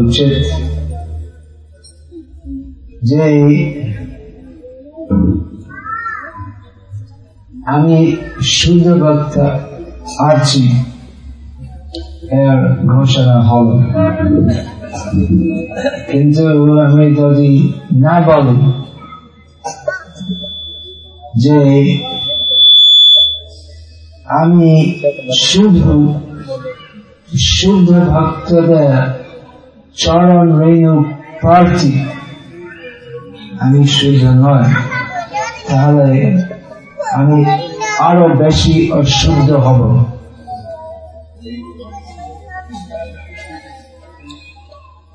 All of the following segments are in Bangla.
উচিত যে আমি শুদ্ধ ভক্ত আছি এর ঘোষণা হল। কিন্তু আমি যদি না বলি যে আমি শুধু শুদ্ধ ভক্তদের চরণ রেণু প্রার্থী। আমি শুদ্ধ নয়, তাহলে আমি আরও বেশি অশুদ্ধ হব।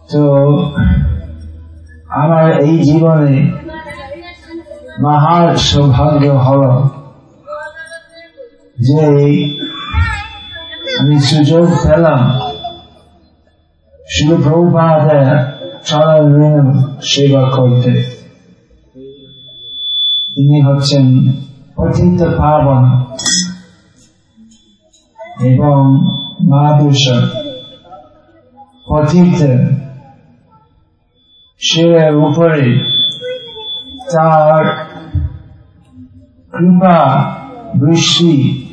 তো আমার এই জীবনে মহান সৌভাগ্য হল যে আমি সুযোগ পেলাম। শুধু প্রভুপাদের সেবা করতে। তিনি হচ্ছেন পতিত পাবন এবং মহাপুরুষ পতিত শিরের উপরে তার কৃপা বৃষ্টি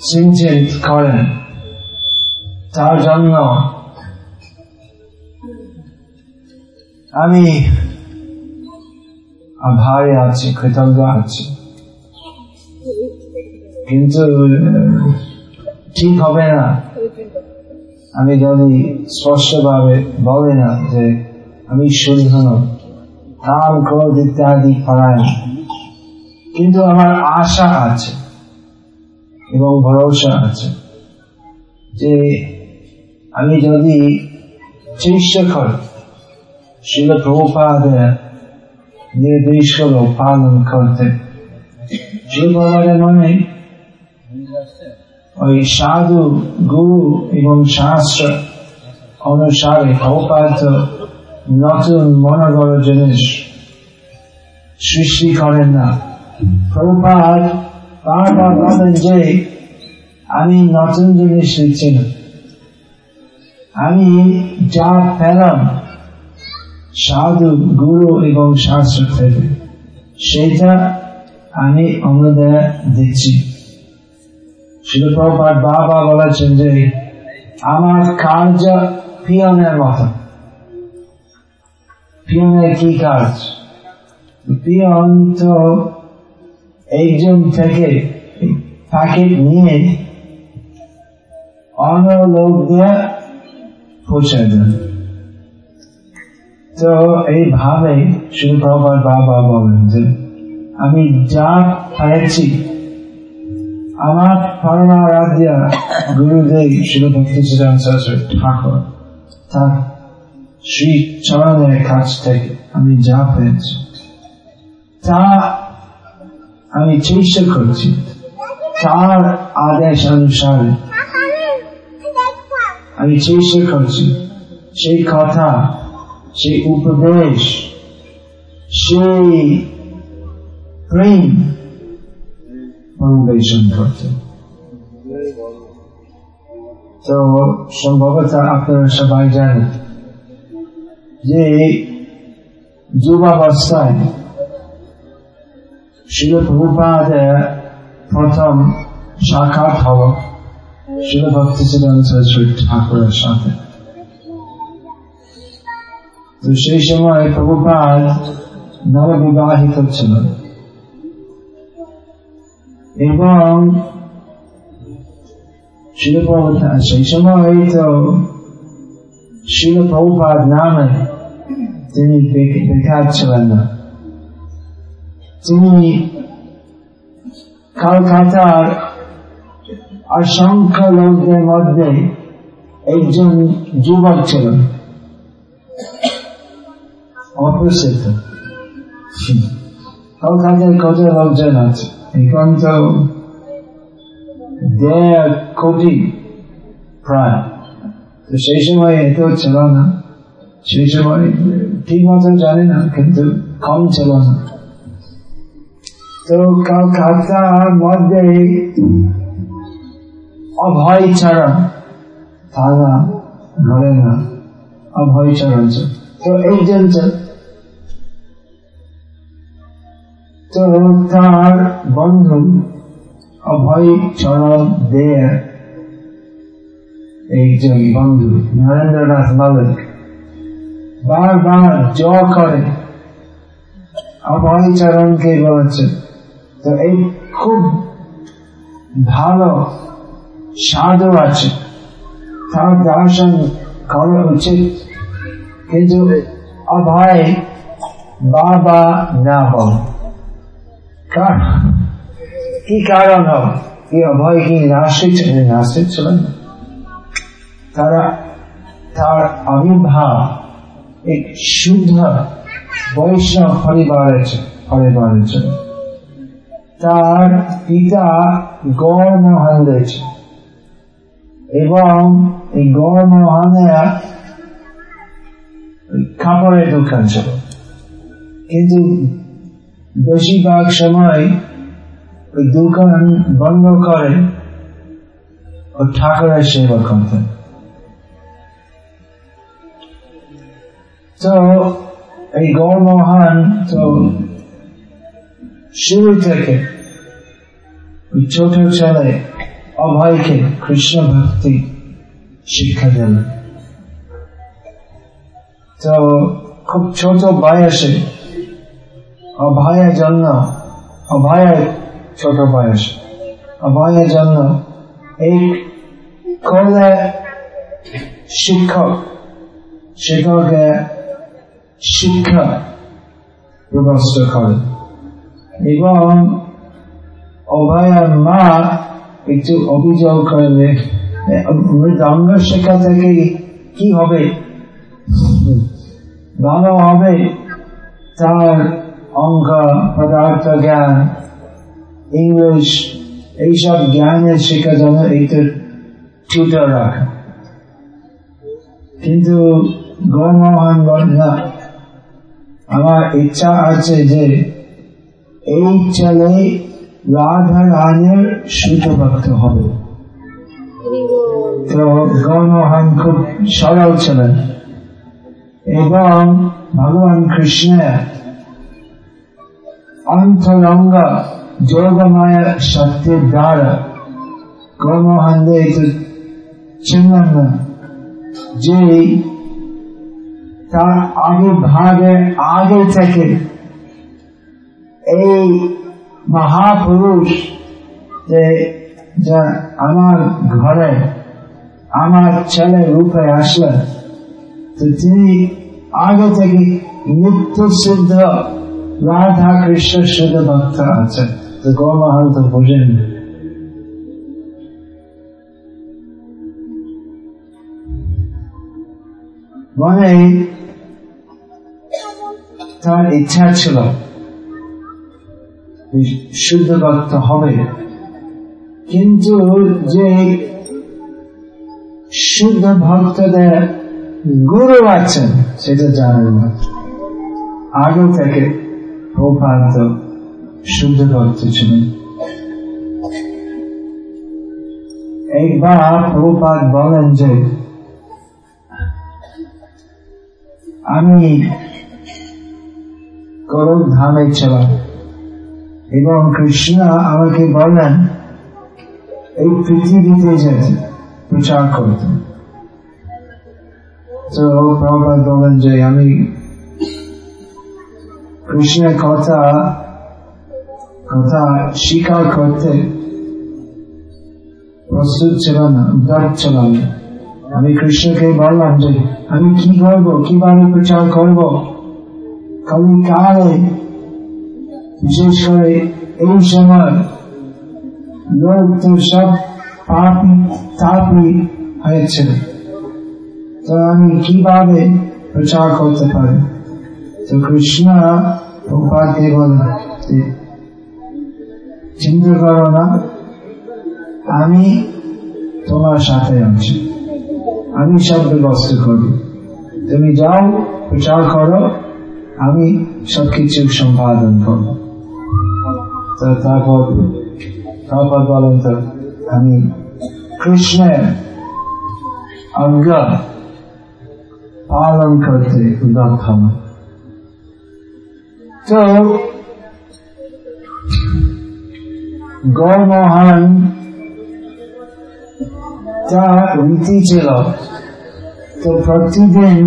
সিঞ্চিত করেন তার জন্য আমি আভারে আছি কৃতজ্ঞ আছি কিন্তু ঠিক হবে না আমি যদি স্পষ্ট ভাবে বলি না যে আমি নই কাম ক্রোধ ইত্যাদি পড়ায় কিন্তু আমার আশা আছে এবং ভরসা আছে যে আমি যদি করি শিল প্রভুপাদের নির্দেশগুলো পালন করতে, শিল প্রভুপাদের মনে ওই সাধু, গুরু এবং শাস্ত্র অনুসারে প্রভুপাদ নতুন মনোবল জিনিস সৃষ্টি করেন না। প্রভুপাদ বারবার বলেন যে আমি নতুন জিনিস দিচ্ছি না আমি যা পেলাম, সাধু, গুরু এবং শাস্ত্র থেকে, সেটা আমি অন্যদের দিচ্ছি। শিলপ্রপাত বাবা বলেছেন যে, আমার কার্য পিয়নের মতো। পিয়নের কি কাজ? পিয়ন তো একজন থেকে প্যাকেট নিয়ে অন্য লোকদের পৌঁছে দেন। তো এইভাবে শিলপ্রপাত বাবা বলেন যে, আমি যা পেয়েছি আমার পরমারাধ্য গুরুদেব শিল ভক্তি শ্রীরাম সরস্বতী ঠাকুর, তার শ্রী চরণের কাছ থেকে আমি যা পেয়েছি। তা আমি চেষ্টা করছি। তার আদেশ অনুসারে আমি চেষ্টা করছি। সেই কথা, সেই উপদেশ, সেই প্রেম পরিবেশন করতে। তো সম্ভবত আপনারা সবাই জানেন যে যুবাবস্থায় শিল প্রভুপাদের প্রথম সাক্ষাৎ হল। শিল ভক্তি সরস্বতী ঠাকুরের সাথে। তো সেই সময় প্রভুপাদ নববিবাহিত ছিলেন এবং শিলপ্রভুতা সেই সময় তো শিলপ্রভুপাদ নামে তিনি দেখাচ্ছিলেন না। তিনি কলকাতার অসংখ্য লোকদের মধ্যে একজন যুবক ছিলেন। অপ্রসিদ্ধ কলকাতায় কত লোকজন আছে? এখন তো কোটি প্রায়। সেই সময় এত ছিল না। সেই সময় ঠিক মতো জানি না, কিন্তু কম ছিল না। তো মধ্যে অভয় তা ঘরে না অভয় চরণ তো তো তার বন্ধু অভয় চরণ দেয় একজন বন্ধু, নরেন্দ্রনাথ মালিক বারবার জ করে অভয় চরণকে বলেছে তো এই খুব ভালো সাধু আছে। তার দর্শন করা উচিত কিন্তু অভয়, বাবা না বল কি কারণ কি অভয় কি নাস্তিক ছিলেন নাস্তিক ছিলেন তারা, তার আবির্ভাব এক শুদ্ধ বৈষ্ণব পরিবারের পরিবারের ছিল তার পিতা গড় মহান রয়েছে এবং এই গড় মোহনের কাপড়ের দোকান ছিল। কিন্তু বেশিরভাগ সময় ওই দোকান বন্ধ করে ও ঠাকুরের সেবা করতেন তো এই গৌরমোহন তো শুরু থেকে ছোট ছেলে অভয়কে কৃষ্ণ ভক্তি শিক্ষা দিল তো খুব ছোট বয়সে অভয়ের জন্য, অভয়ের ছোট বয়স অভয়ের জন্য এই কলে শিক্ষক শিক্ষকের শিক্ষা ব্যবস্থা করে এবং অভয়ের মা একটু অভিযোগ করলে মৃদঙ্গ শেখা থেকে কি হবে? ভালো হবে তার অঙ্ক পদার্থ জ্ঞান। ইংলিশ, এইসব জ্ঞানের শেখার জন্য এইটা টিউটার রাখা। কিন্তু গৌরমোহন বল আমার ইচ্ছা আছে যে এই ছেলে রাধা রানের শুদ্ধ ভক্ত হবে। তো গৌরমোহন খুব সরল ছিলেন। এবং ভগবান কৃষ্ণের অন্তরঙ্গ যোগময় শক্তির দ্বারা গৌরমোহন একটু চিনলেন না যে তার আগে ভাগে আগে থেকে এই মহাপুরুষ যে আমার ঘরে, আমার ছেলে রূপে আসলেন, তো তিনি আগে থেকে নিত্য সিদ্ধ রাধা কৃষ্ণ শুদ্ধ ভক্ত আছে তো গৌরমোহন তো বোঝেন মানে তার ইচ্ছা ছিল শুদ্ধ ভক্ত হবে। কিন্তু যে শুদ্ধ ভক্তদের গুরু আছেন, সেটা জানেন না। আগে থেকে প্রভাত শুদ্ধ ভক্ত ছিলেন। একবার প্রপাত বলেন যে, আমি করক ধামে ছিলাম। এবং কৃষ্ণ আমাকে বললেন, এই পৃথিবীতে যেতে প্রচার করতে। তো প্রভাত বলেন যে, আমি কৃষ্ণের কথা কথা স্বীকার করতে প্রস্তুত ছিল না উদ্ধার ছিল না। আমি কৃষ্ণকে বললাম যে, আমি কি করব কীভাবে প্রচার করব? কবি কালে বিশেষ করে এই সময় লোক তো সব হয়েছে তো আমি কীভাবে প্রচার করতে পারি? তো কৃষ্ণ উপাকে বলে চিন্তা করো না, আমি তোমার সাথে আছি। আমি সব ব্যবস্থা করি। তুমি যাও, প্রচার করো, আমি সবকিছু সম্পাদন করব। তো তারপর তারপর বলেন তো আমি কৃষ্ণের আজ্ঞা পালন করতে উদাত্ত তো গৌমোহন তার রীতি ছিল তো প্রতিদিন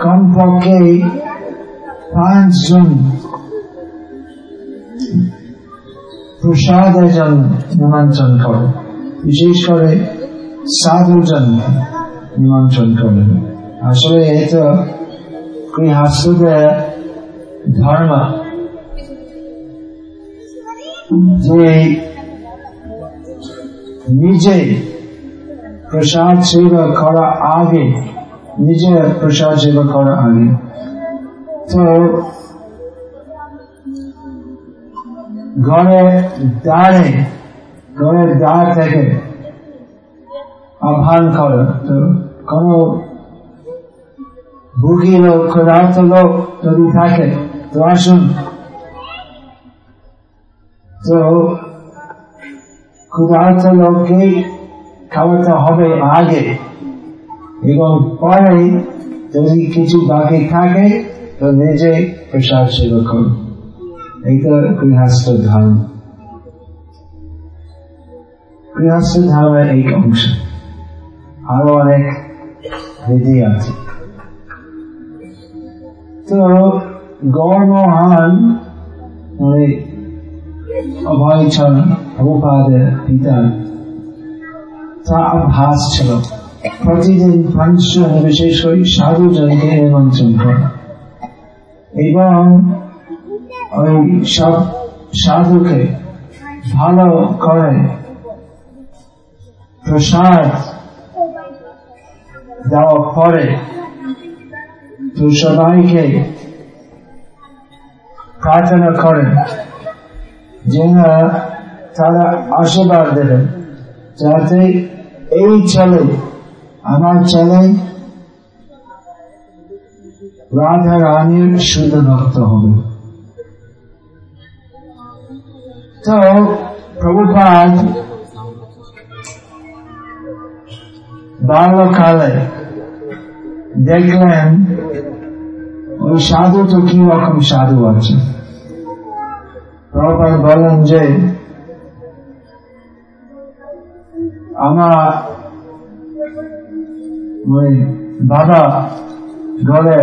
কমপক্ষে পাঁচজন প্রসাদের জন্য নিমন্ত্রণ করে। বিশেষ করে সাধুজন নিমন্ত্রণ করেন আসলে এই তো ধর্ম। নিজে প্রসাদ সেবা করা আগে, নিজে প্রসাদ সেবা করা আগে। তো ঘরে দাঁড়ে ঘরের দ্বার থেকে আহ্বান করে। তো কোন ভুগি লোক, ক্ষুধার্ত লোক যদি থাকে, তো আসুন। তো ক্ষুধার্ত লোককে খাওয়াতে হবে আগে। এবং পরে যদি কিছু বাকি থাকে, তো নিজে প্রসাদ সেবা করুন। এইটা গৃহস্থ ধর্ম গৃহস্থ ধর্মের এই অংশ আরও অনেক আছে। তো মানে পিতা তা অভ্যাস ছিল। প্রতিদিন পাঁচজন, বিশেষ করে সাধুজনকে নিমন্ত্রণ করে। এবং ওই সব সাধুকে ভালো করে প্রসাদ দেওয়া পরে তো সবাইকে প্রার্থনা করেন যেন তারা আশীর্বাদ দেবেন যাতে এই ছেলে আমার ছেলে রাধা রানীর শুদ্ধ ভক্ত হবে। তো প্রভুপাদ বাল্যকালে দেখলেন ওই সাধু তো কি রকম সাধু আছে? প্রভুপাদ বলেন যে, আমার ওই বাবা ঘরে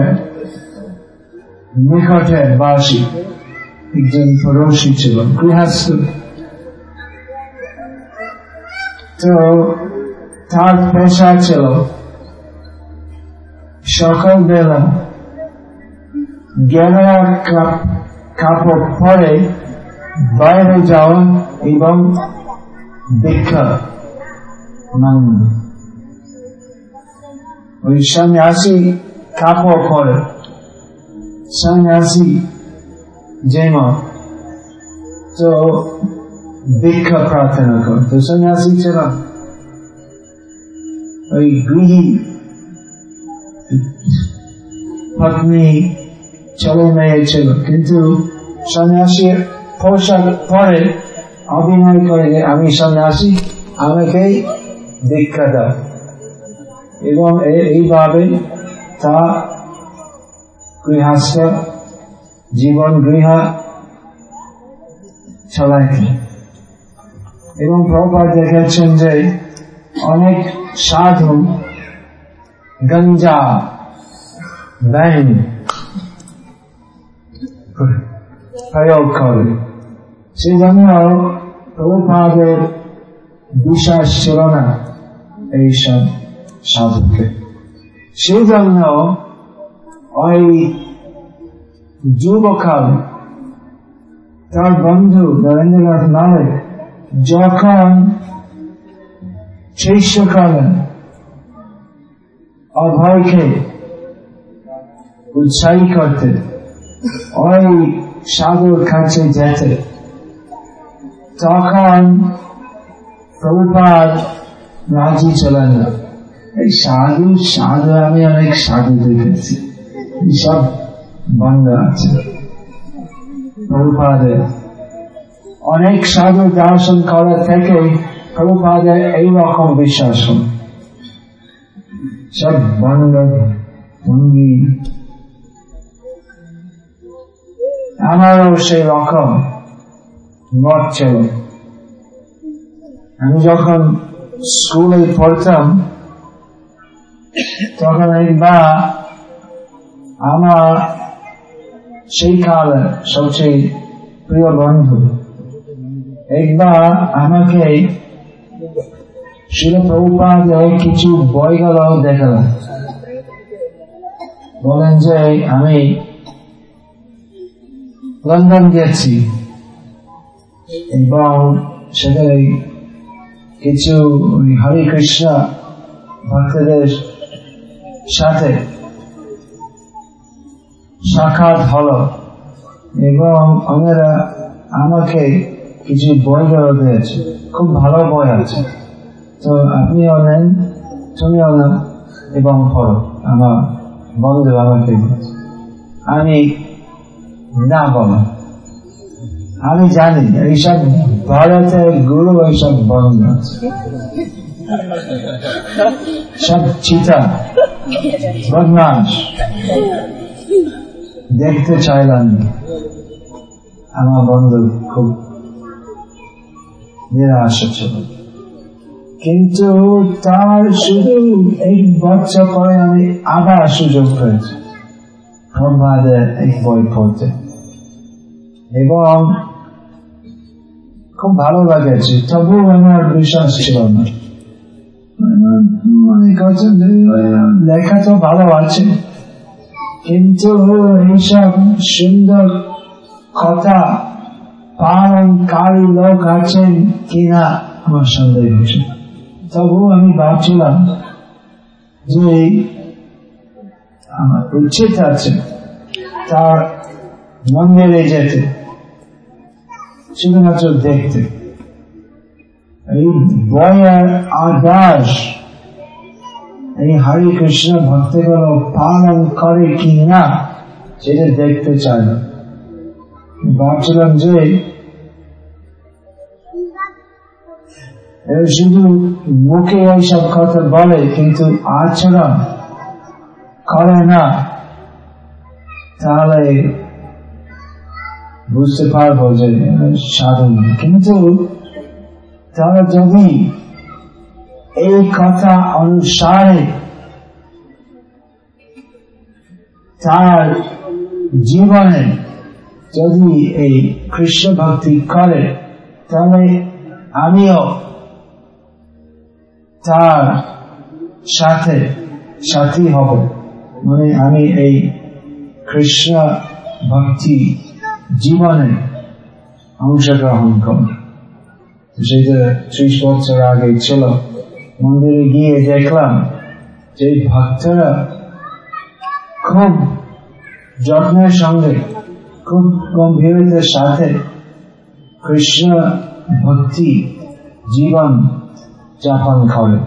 নিকটে বাসী। একজন পড়োশী ছিল গৃহস্থ তো তার পেশা ছিল সকাল বেলা গেরা কাপড় পরে বাইরে যাওয়া এবং ভিক্ষা মাঙ্গন ওই সন্ন্যাসী কাপড় পরে। সন্ন্যাসী যেমন তো ভিক্ষা প্রার্থনা কর তো সন্ন্যাসী ছিল ওই গৃহী পত্নী ছেলে মেয়ে ছিল কিন্তু সন্ন্যাসী পোশাক পরে অভিনয় করে আমি সন্ন্যাসী আমাকে দীক্ষা দাও এবং এইভাবে তা গৃহস্থ জীবন গৃহ চালাইতে এবং প্রপার দেখেছেন যে অনেক সাধু গঞ্জা ব্যাং প্রয়োগ করে। সেই জন্য প্রভুপাদের বিশ্বাস ছিল না এইসব সাধুকে। সেই জন্য ওই যুবকাল তার বন্ধু নরেন্দ্রনাথ নামে যখন শিষ্যকালে অভয়কে উৎসাহী করতে ওই সাধুর কাছে যেতে, তখন প্রভুপাদ রাজি ছিলেন না এই সাধু সাধু, আমি অনেক সাধু দেখেছি। সব বন্ধ আছে প্রভুপাদের অনেক সাধু দর্শন করা থেকে প্রভুপাদের এইরকম বিশ্বাস হল। সব বন্ধ ভঙ্গি। আমারও সেই রকম মত ছিল। আমি যখন স্কুলে পড়তাম, তখন একবার আমার সেই কালে সবচেয়ে প্রিয় বন্ধু একবার আমাকে শিল প্রভুপাদের কিছু বইগুলো দেখালাম বলেন যে, আমি লন্ডন গেছি। এবং সেখানে কিছু হরে কৃষ্ণ ভক্তদের সাথে সাক্ষাৎ হলো। এবং ওনারা আমাকে কিছু বই বইগুলো দিয়েছে। খুব ভালো বই আছে। তো আপনিও নেন, তুমিও নেন এবং পড়ো। আমার বন্ধু আমাকে আমি না বলো। আমি জানি, এইসব ভারতের গুরু এইসব বন্ধ সব চিতা বদমাস দেখতে চাইলাম আমার বন্ধু খুব নিরাশ ছিল। কিন্তু তার শুধু এক বছর পরে আমি আবার সুযোগ পেয়েছি। প্রভাদের এক বই পড়তে। এবং খুব ভালো লাগেছে তবু আমার বিশ্বাস ছিল না। লেখা তো ভালো আছে। কিন্তু এইসব সুন্দর কথা পালনকারী লোক আছেন কিনা আমার সন্দেহ হচ্ছে। তবু আমি ভাবছিলাম যে আমার উচিত আছে তার মন্দিরে যেতে, শুধুমাত্র দেখতে। এই বয়ের আদাস এই হরে কৃষ্ণ ভক্তগুলো পালন করে কি না, সেটা দেখতে চাই ভাবছিলাম যে শুধু মুখে এইসব কথা বলে, কিন্তু আচরণ করে না, তাহলে বুঝতে পারব যে সাধন কিন্তু তারা যদি এই কথা অনুসারে তার জীবনে যদি এই কৃষ্ণ ভক্তি করে, তাহলে আমিও তার সাথে সাথী হব। মানে আমি এই কৃষ্ণ ভক্তি জীবনে অংশগ্রহণ করব। সেটা ত্রিশ বছর আগে ছিল মন্দিরে গিয়ে দেখলাম যে ভক্তরা খুব যত্নের সঙ্গে, খুব গম্ভীরতার সাথে কৃষ্ণ ভক্তি জীবন যাপন করে।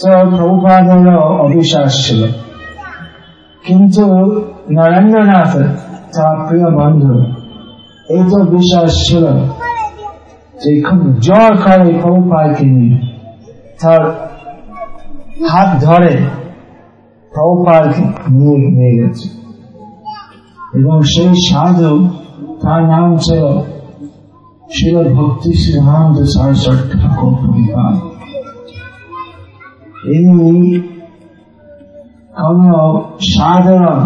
তো প্রভুপাদেরও অবিশ্বাস ছিল। কিন্তু নরেন্দ্রনাথ, তার প্রিয় বন্ধু, এই তো বিশ্বাস ছিল যে খুব জ্বর করে প্রভুপাদকে নিয়ে তার হাত ধরে নিয়ে গেছে। এবং সেই সাধু তার নাম ছিল শিল ভক্তি সিদ্ধান্ত সরস্বতী ঠাকুর প্রভুপাদ ইনি কোন সাধারণ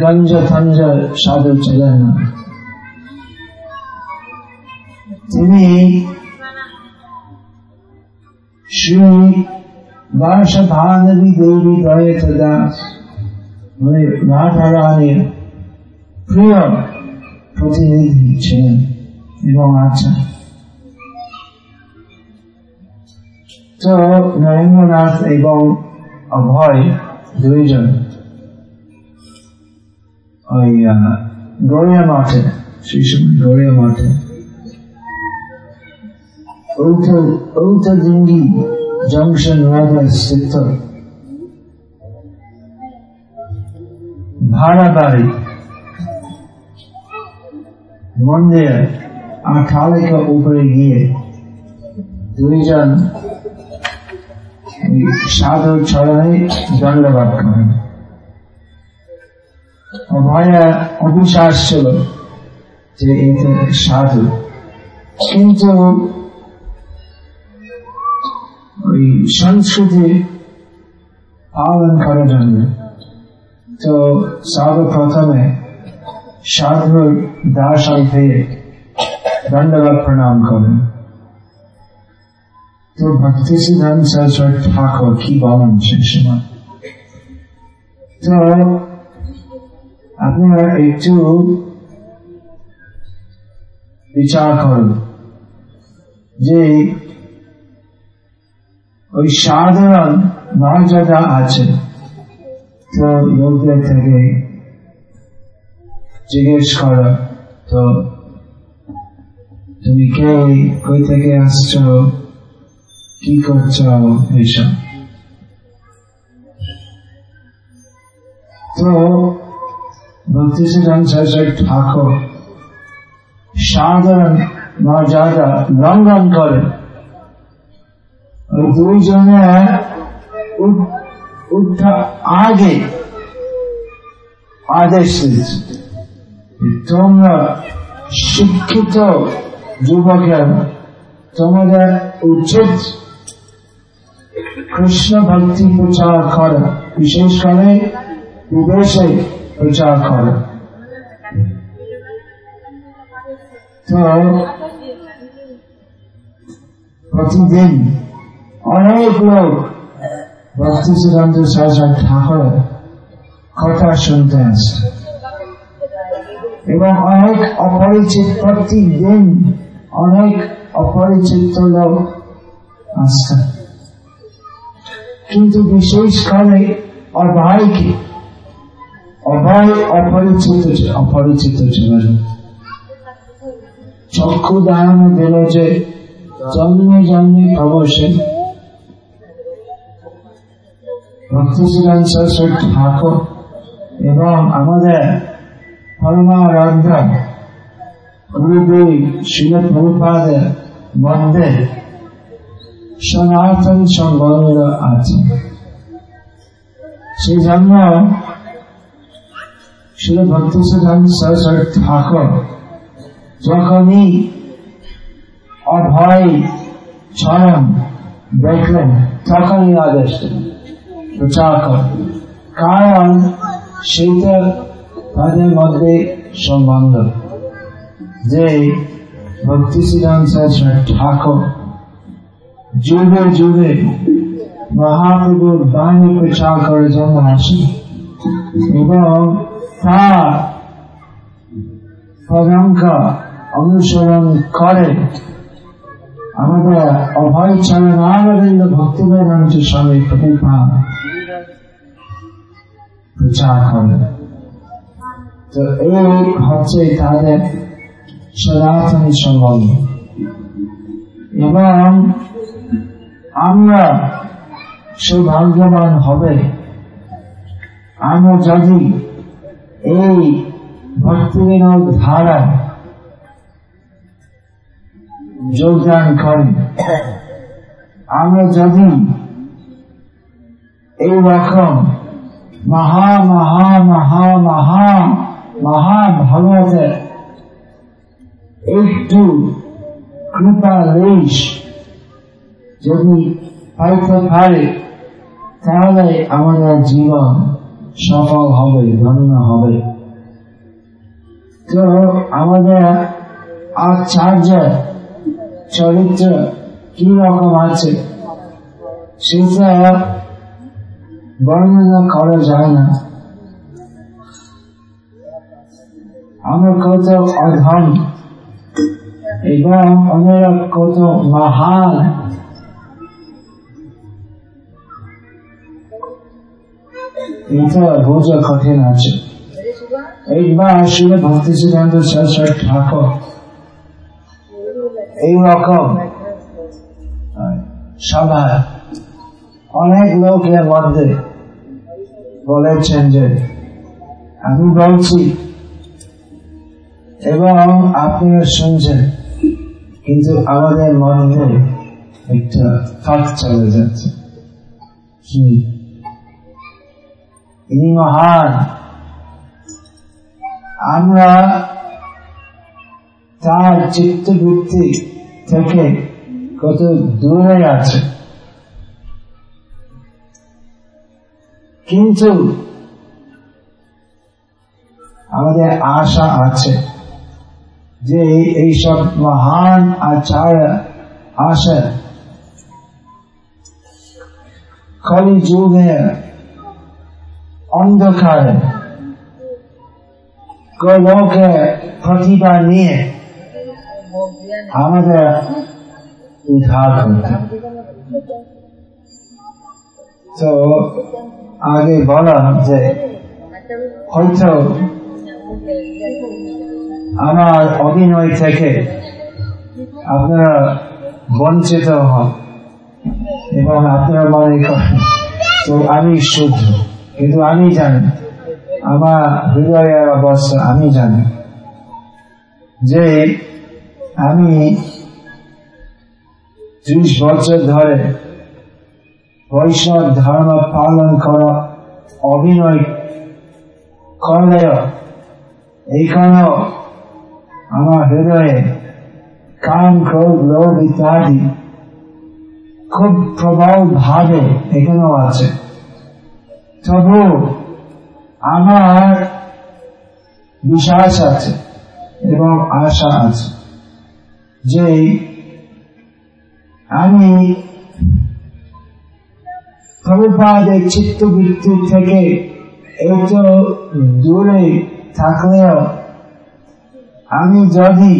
গঞ্জ থঞ্জ সাধু ছিলেন না। দাস মানে এবং আছেন তো নরেন্দ্রনাথ এবং অভয় দুইজন ওই গড়িয়া মাঠে সেই সময় গড়িয়া মাঠে ডিঙ্গি জংশন রোডে স্থিত ভাড়া বাড়ি। মন্দির খালিকা উপরে গিয়ে দুইজন সাধুর চরণে দণ্ডবাদ করেন ভয়ে অবিশ্বাস ছিল যে এতে সাধু। কিন্তু ওই সংস্কৃতি পালন করার জন্য তো সাধু প্রথমে সাধুর দর্শন পেয়ে দণ্ডবাদ প্রণাম করেন তো ভক্তি সিদ্ধান্ত সরস্বতী ঠাকুর কি বলেন সে সময় তো আপনারা একটু বিচার করুন যে ওই সাধারণ মর্যাদা আছে। তো লোকদের থেকে জিজ্ঞেস করা, তো তুমি কে? কই থেকে আসছো? কি করছ এইসব? তো ভক্তিসিদ্ধান্ত সরস্বতী ঠাকুর সাধারণ মর্যাদা লঙ্ঘন করে। ওই দুইজনে উঠা আগে আদেশ দিয়েছে তোমরা শিক্ষিত যুবকের তোমাদের উচিত কৃষ্ণ ভক্তি প্রচার করা, বিশেষ করে বিদেশে প্রচার করে। তো প্রতিদিন অনেক লোক ভক্তি সিদ্ধান্ত সরস্বতী ঠাকুর কথা শুনতে আসে। এবং অনেক অপরিচিত প্রতিদিন অনেক অপরিচিত লোক আসতেন কিন্তু বিশেষ করে অভয়কে অভয় অপরিচিত অপরিচিত ছিলেন চক্ষু দান দিল যে জন্মে জন্মে প্রবসে ভক্তিশীলন সরস্বতী ঠাকুর এবং আমাদের পরমারাধ্য গুরুদেব শিল প্রভুপাদের মধ্যে সনাতন সম্বন্ধ আছে। সেই জন্য শিল ভক্তি সরস্বতী ঠাকুর যখনই অভয় চরণ দেখলেন, তখনই আদেশ প্রচার করেন কারণ সেইটা তাদের মধ্যে সম্বন্ধ। যে ভক্তি ঠাকুর, যুগে যুগে মহাপ্রভুর বাণী প্রচার করার জন্য আসেন এবং তার পদাঙ্কা অনুসরণ করে। আমাদের অভয় চরণ আনন্দ ভক্তি বেদান্ত স্বামী প্রভুপাল প্রচার করে। তো এই হচ্ছে তাদের সনাতনী সম্বন্ধ। এবং আমরা সৌভাগ্যবান হবে। আমরা যদি এই ভক্তিবিনোদ ধারা যোগদান করি, আমরা যদি এই রকম মহা মহা মহা মহা মহা ভগবতের একটু কৃপা লেশ যদি পাইতে পারে, তাহলে আমাদের জীবন সফল হবে, ধন্য হবে। তো আমাদের আচার্য চরিত্র কি রকম আছে? সেটা বর্ণনা করা যায় না। আমরা কত অধম, এবং আমরা কত মহান। বোঝা কঠিন আছে। একবার আসলে ভক্তি সিদ্ধান্ত সরস্বতী ঠাকুর। এইরকম সভায় অনেক লোকের মধ্যে বলেছেন যে আমি বলছি, এবং আপনিও শুনছেন, কিন্তু আমাদের মধ্যে একটা ফাঁক চলে যাচ্ছে। ইনি মহান। আমরা তার চিত্তবৃত্তি থেকে কত দূরে আছে। কিন্তু আমাদের আশা আছে যে এই এইসব মহান আচার আসে কলি যুগে অন্ধকারে গোলকে প্রতিভা নিয়ে আমাদের উদ্ধার করতে তো আগে বলা যে হয়তো আমার অভিনয় থেকে আপনারা বঞ্চিত হন এবং আপনারা মনে করেন, তো আমি শুদ্ধ, কিন্তু আমি জানি, আমার হৃদয়ের অবস্থা আমি জানি যে আমি ত্রিশ বছর ধরে বৈষ্ণব ধর্ম পালন করা, অভিনয় করলেও এইখানেও আমার হৃদয়ে কাম ক্রোধ লোভ ইত্যাদি খুব প্রবল ভাবে এখানেও আছে। তবু আমার বিশ্বাস আছে এবং আশা আছে যে আমি প্রভুপাদের চিত্তবৃত্তি থেকে এত দূরে থাকলেও আমি যদি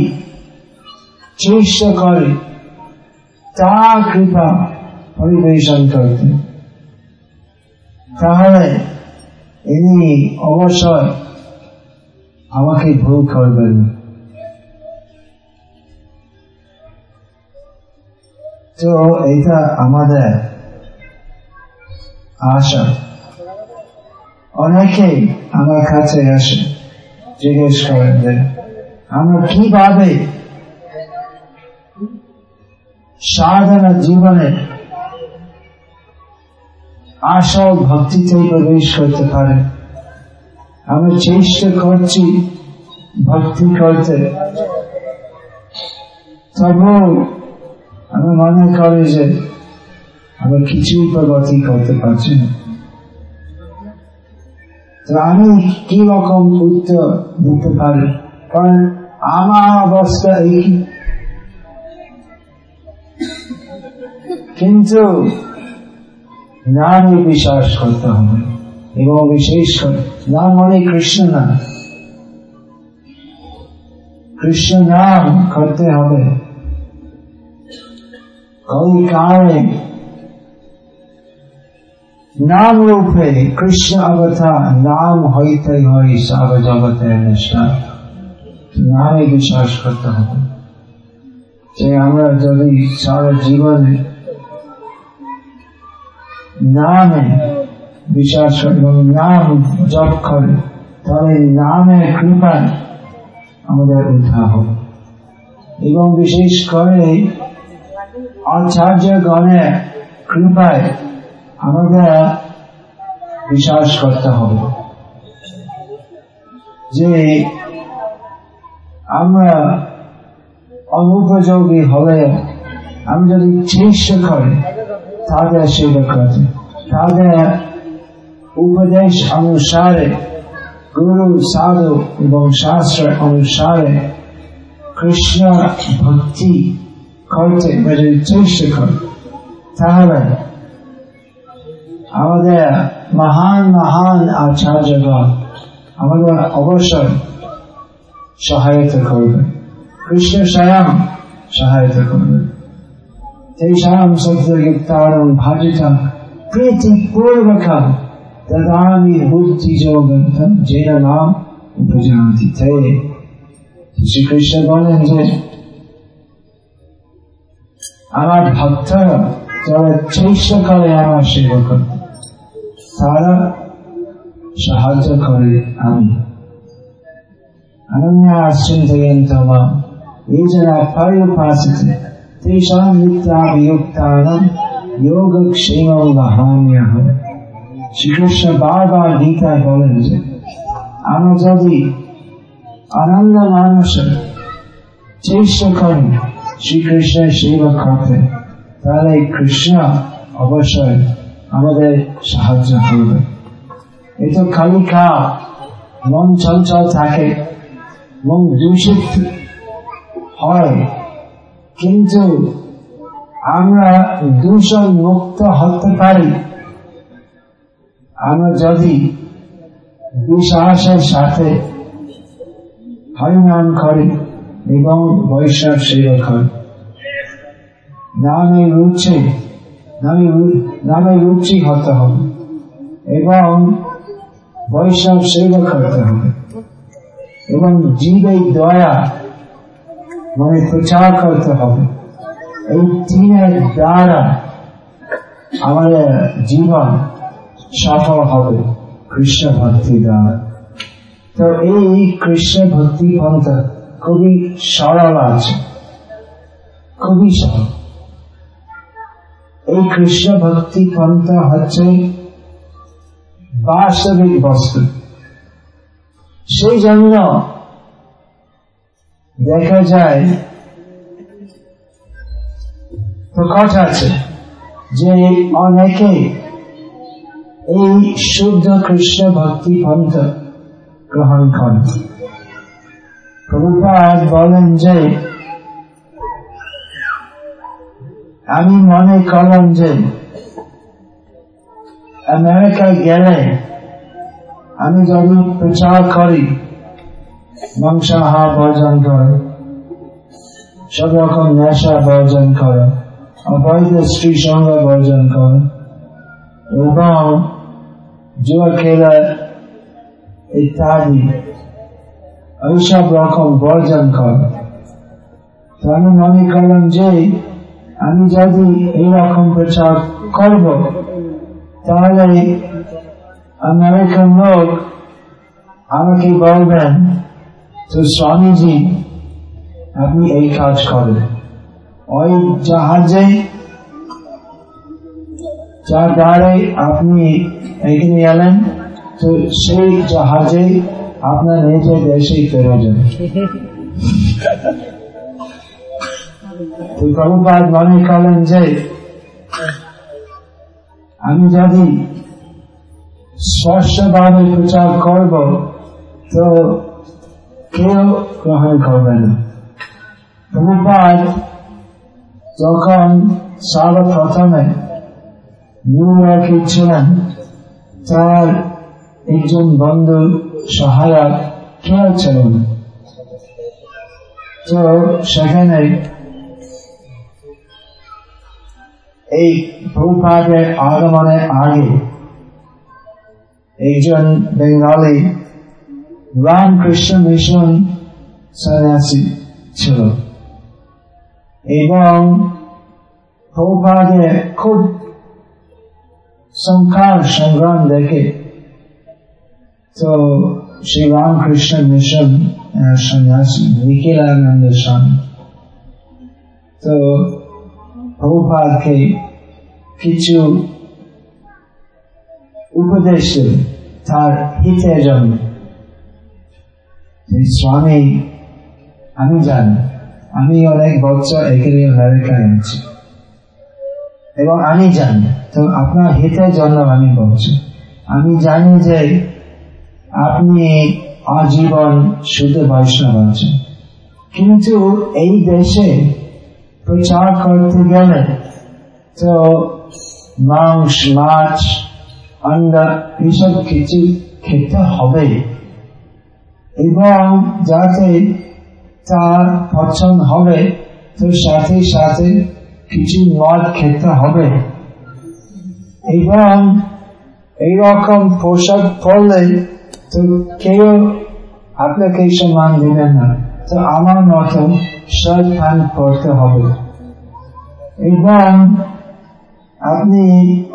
চেষ্টা করি, তা কৃপা পরিবেশন করতে। তাহলে ইনি অবশ্যই আমাকে ভুল করবেন। তো এটা আমাদের আশা অনেকেই আমার কাছে আসে, জিজ্ঞেস করেন যে, আমরা কীভাবে সাধনা জীবনে আসল ভক্তিতে প্রবেশ করতে পারে? আমি চেষ্টা করছি ভক্তি করতে। তবু আমি মনে করি যে আমি কিছুই প্রগতি করতে পারছে না। তো আমি কি রকম উত্তর দিতে পারি? কারণ আমার অবস্থা এই কিন্তু নামে বিশ্বাস করতে হবে এবং বিশেষ করে নাম মানে কৃষ্ণ নাম। কৃষ্ণ নাম করতে হবে। কই কারণে নাম রূপে কৃষ্ণ অবতার নাম হইতে হয় সব জগতের নিষ্ঠা নামে বিশ্বাস করতে হবে যে আমরা যদি সারা জীবনে নামে বিশ্বাস করি এবং নাম জপ করে তাহলে নামের কৃপায় আমাদের উদ্ধার হবে এবং বিশেষ করে আচার্য গণের কৃপায় আমাদের বিশ্বাস করতে হবে। যে আমরা অনুপযোগী হলে, আমি যদি চেষ্টা করি তাদের সেবা করতে তাদের উপদেশ অনুসারে, গুরু, সাধু এবং শাস্ত্র অনুসারে কৃষ্ণ ভক্তি করতে, যদি চেষ্টা করি, তাহলে আমাদের মহান মহান আচার্যগণ আমাদের অবশ্যই সহায়তা করবে কৃষ্ণ স্বয়ং সহায়তা করবে তেষাম সত্যগীতারম ভাজিতম প্রীতিপূর্বকম দদামি বুদ্ধিযোগম যেন নাম উপজানতি তে। শ্রীকৃষ্ণ বলেন যে, আমার ভক্তরা যারা চেষ্টা করে আমার সেবা করতে তারা সাহায্য করে আমি। ಅನನ್ಯ ಆಶ್ರಯತೆಯಂತವ ಏಜನ ಪರ್ಯುಪಾಸತೆ ತೇಷಾಂ ನಿತ್ಯಾಭಿಯುಕ್ತಾನಂ ಯೋಗ ಕ್ಷೇಮವು ಮಹಾನ್ಯ শ্রীকৃষ্ণ বারবার গীতায় বলেন যে, আমি যদি অনন্য মানুষের চেষ্টা করি শ্রীকৃষ্ণের সেবা করতে, তাহলে কৃষ্ণ অবশ্যই আমাদের সাহায্য করবে। এ তো খালি খা মন চঞ্চল থাকে মন দূষিত হয়। কিন্তু আমরা দূষণ মুক্ত হতে পারি। আমরা যদি বিশ্বাসের সাথে হরিনাম করি এবং বৈষ্ণব সেবা করি নামে রুচি নামে রুচি হতে হবে এবং বৈষ্ণব সেবা করতে হবে। এবং জীবের দয়া মানে প্রচার করতে হবে। এই তিনের দ্বারা আমাদের জীবন সফল হবে কৃষ্ণ ভক্তি দ্বারা। তো এই কৃষ্ণ ভক্তি পন্থ খুবই সরল আছে। খুবই সরল। এই কৃষ্ণ ভক্তি পন্থ হচ্ছে বাস্তবিক বস্তু। সেই জন্য দেখা যায় প্রকট আছে যে অনেকে এই শুদ্ধ কৃষ্ণ ভক্তি পন্থ গ্রহণ করেন। প্রভুপাদ বলেন যে আমি মনে করলাম যে আমেরিকা গেলে আমি যদি প্রচার করি মাংসাহার বর্জন করে, সব রকম নেশা বর্জন করে, অবৈধ স্ত্রী সঙ্গ বর্জন করে, এবং জুয়া খেলা ইত্যাদি এইসব রকম বর্জন করে। আমি মনে করলাম যে আমি যদি এইরকম প্রচার করব, তাহলে আমেরিকান লোক আমাকে বলবেন, তো স্বামীজি, আপনি এই কাজ করেন। ওই জাহাজে যার দ্বারে আপনি এখানে এলেন, তো সেই জাহাজে আপনার নিজের দেশে ফেরে যান। তো প্রভুপাত মনে করলেন যে, আমি যদি স্পষ্টভাবে প্রচার করব, তো কেউ গ্রহণ করবে না। প্রভুপাত যখন সর্বপ্রথমে নিউ ইয়র্কে ছিলেন, তার একজন বন্ধু সহায়ক কেউ ছিলেন তো সেখানে এই প্রভুপাদের আগমনের আগে একজন বেঙ্গলি রামকৃষ্ণ মিশন সন্ন্যাসী ছিল। এবং প্রভুপাদের খুব সংখ্যার সংগ্রাম দেখে তো শ্রী রামকৃষ্ণ মিশন সন্ন্যাসী নিখিলানন্দ স্বামী। তো প্রভুপাদকে কিছু উপদেশ তার হিতের জন্য। স্বামী, আমি জানি, আমি অনেক বছর এখানে আমেরিকায় আছি এবং আমি জানি, তো আপনার হিতের জন্য আমি বলছি। আমি জানি যে আপনি আজীবন শুধু বৈষ্ণব আছেন। কিন্তু এই দেশে প্রচার করতে গেলে তো মাংস, মাছ, আন্ডা, এসব কিছু খেতে হবে। এবং যাতে তার পছন্দ হবে, তো সাথে সাথে কিছু মদ খেতে হবে। এবং এইরকম পোশাক পরলে তো কেউ আপনাকে সম্মান দেবেন না। তো আমার মতো প্যান্ট পরতে হবে। এবং আপনি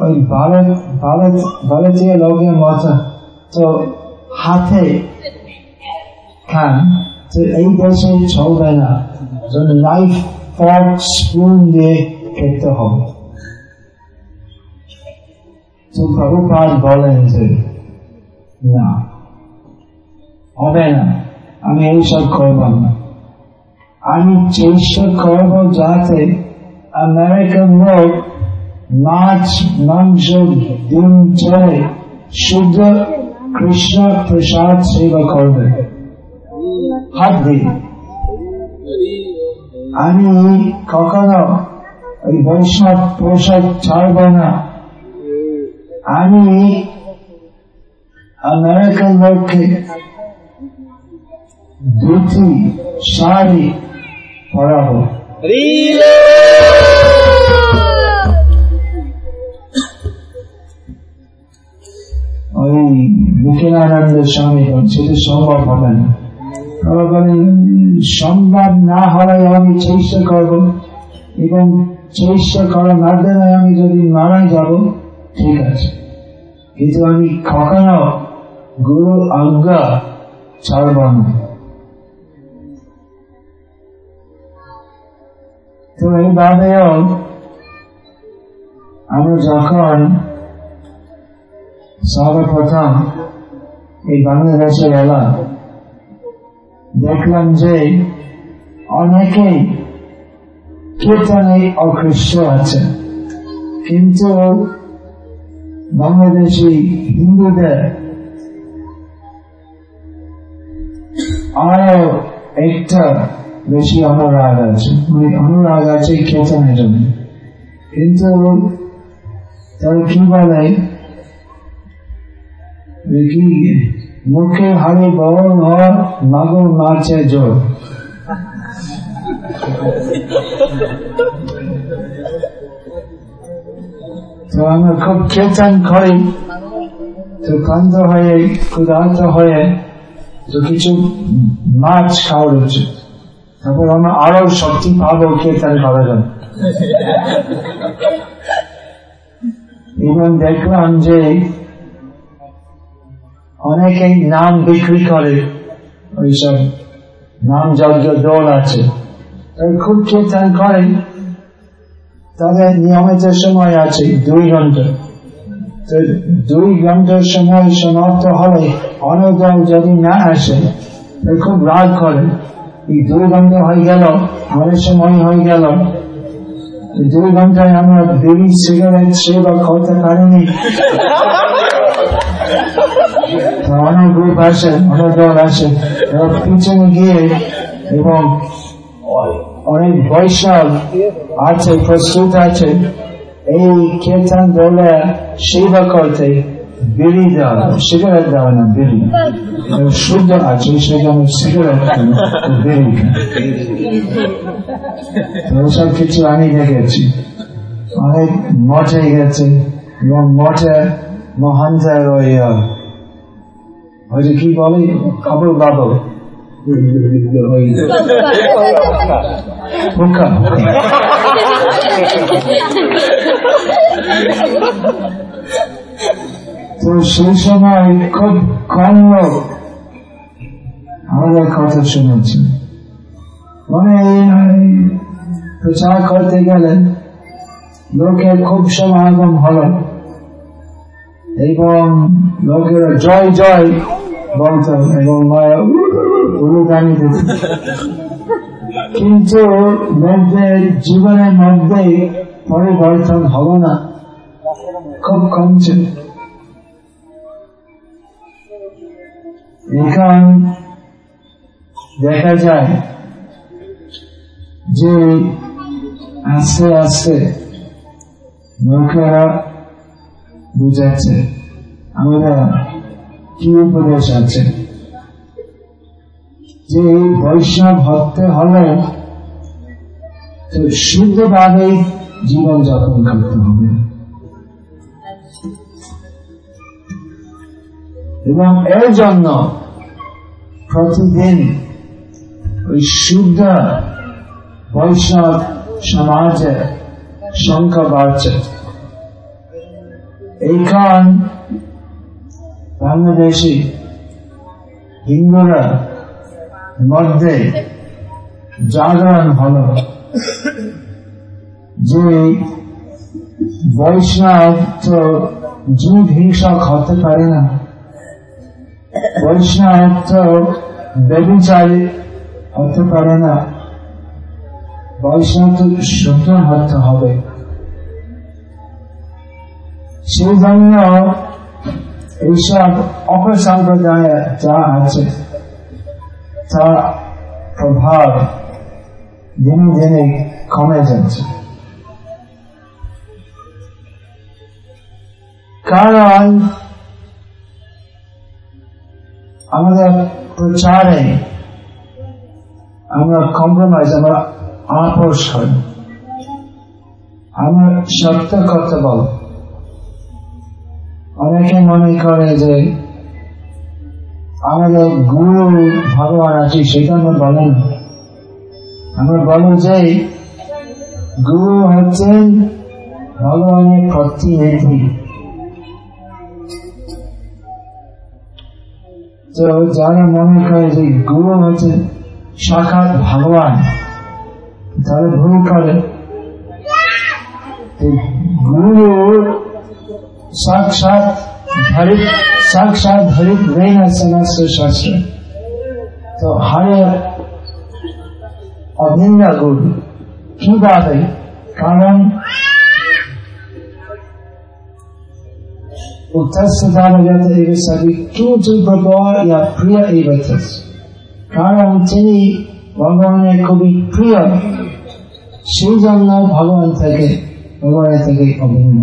ওই ভারত ভারত ভারতীয় লোকের মতো তো হাতে খান, তো এই দেশে চলবে না। লাইফ ফর্ক স্পুন দিয়ে খেতে হবে। তো প্রভুপাত বলেন যে, না, হবে না। আমি এইসব করব না। আমি চেষ্টা করব যাতে আমেরিকান লোক মাছ, মাংস, ডিম ছেড়ে শুদ্ধ কৃষ্ণ প্রসাদ সেবা করবে। হাত দিয়ে। আমি কখনো ওই বৈষ্ণব প্রসাদ ছাড়ব না। আমি আমেরিকান লোককে ধুতি শাড়ি পরাবো ওই মুখিনানন্দ স্বামী সেটা সম্ভব হবে না। তারা সম্ভব না হলে আমি চেষ্টা করব এবং চেষ্টা করার মাধ্যমে আমি যদি মারা যাব ঠিক আছে। কিন্তু আমি কখনো গুরু আজ্ঞা ছাড়ব না। তো এইভাবেও আমরা যখন সর্বপ্রথম এই বাংলাদেশে এলাম, দেখলাম যে অনেকেই কীর্তনে অকৃষ্ট আছে। কিন্তু বাংলাদেশি হিন্দুদের আরও একটা বেশি অনুরাগ আছে। মানে অনুরাগ আছে কীর্তনের জন্য। কিন্তু তারা কি বলে মুখে হারি বল আর মাগর নাচে জোর। তো আমরা খুব কীর্তন করি। তো ক্লান্ত হয়ে, ক্ষুধার্ত হয়ে, তো কিছু মাছ খাওয়ার উচিত। তারপর আমরা আরও শক্তি পাবো কীর্তন করার জন্য এবং দেখলাম যে অনেকেই নাম বিক্রি করে, ওইসব নাম যজ্ঞ দল আছে খুব কীর্তন করে, তাদের নিয়মিত সময় আছে দুই ঘণ্টা। দুই ঘণ্টার সময় সমাপ্ত হলে অনেক দল যদি না আসে খুব রাগ করে। দুই হয়ে গেল, আমাদের সময় হয়ে গেল। দুই ঘন্টায় আমরা বিড়ি সিগারেট সেবা করতে পারিনি। অনেক গ্রুপ আছে অনেক দল আছে এরা পিছনে গিয়ে এবং অনেক বৈশাল আছে, প্রস্তুত আছে। এই কীর্তন দলে সেবা করতে বিড়ি দেওয়া সিগারেট দেওয়া না বিড়ি শুদ্ধ আছে সেখানে সিগারেট বিড়ি এসব কিছু আমি দেখেছি অনেক মঠে গেছে। এবং মঠে মহান্তের ওই হয়তো কি বলে? খবর বাবু তো সেই সময় খুব কম লোক আমাদের কথা শুনেছি। মানে প্রচার করতে গেলে লোকের খুব সমাগম হলো এবং লোকেরা জয় জয় বলত এবং দিত কিন্তু জীবনের মধ্যে পরিবর্তন হলো না। খুব কমছে। এখন দেখা যায় যে আস্তে আস্তে লোকেরা বুঝাচ্ছে, আমরা কি উপদেশ আছে? যে বৈষ্ণব হতে হলে শুদ্ধভাবে জীবন যাপন করতে হবে। এবং এর জন্য প্রতিদিন ওই শুদ্ধ বৈষ্ণব সমাজে সংখ্যা বাড়ছে। এইখান বাংলাদেশি হিন্দুরা মধ্যে জাগরণ হল যে বৈষ্ণব তো জীব হিংসক হতে পারে না। বৈষ্ণব তো ব্যবচারী হতে পারে না। বৈষ্ণব সুন্দর হতে হবে সেই জন্য এইসব অপসম্প্রদায় যা আছে, তা প্রভাব দিনে দিনে কমে যাচ্ছে। কারণ আমাদের প্রচারে আমরা কম্প্রোমাইজ আমরা আপোষ করি আমরা সত্য কথা বল। অনেকে মনে করে যে আমাদের গুরু ভগবান আছে, সেটা আমরা বলেন আমরা বলি যে গুরু হচ্ছেন ভগবানের প্রতিনিধি। তো যারা মনে করে যে গুরু হচ্ছে সাক্ষাৎ ভগবান তারা ভুল করে গুরু সাক্ষাৎ ধরিত সাক্ষাৎ ধরিত नहीं है समस्त शास्त्र तो हर अभिन्न गुरु की बात है कारण উত্থাস্থানজাত এবেসাদি প্রবর ইয়া প্রিয় এই বৈঠাস কারণ তিনি ভগবানের খুবই প্রিয় সেই জন্য ভগবান থেকে ভগবানের থেকে অভিন্ন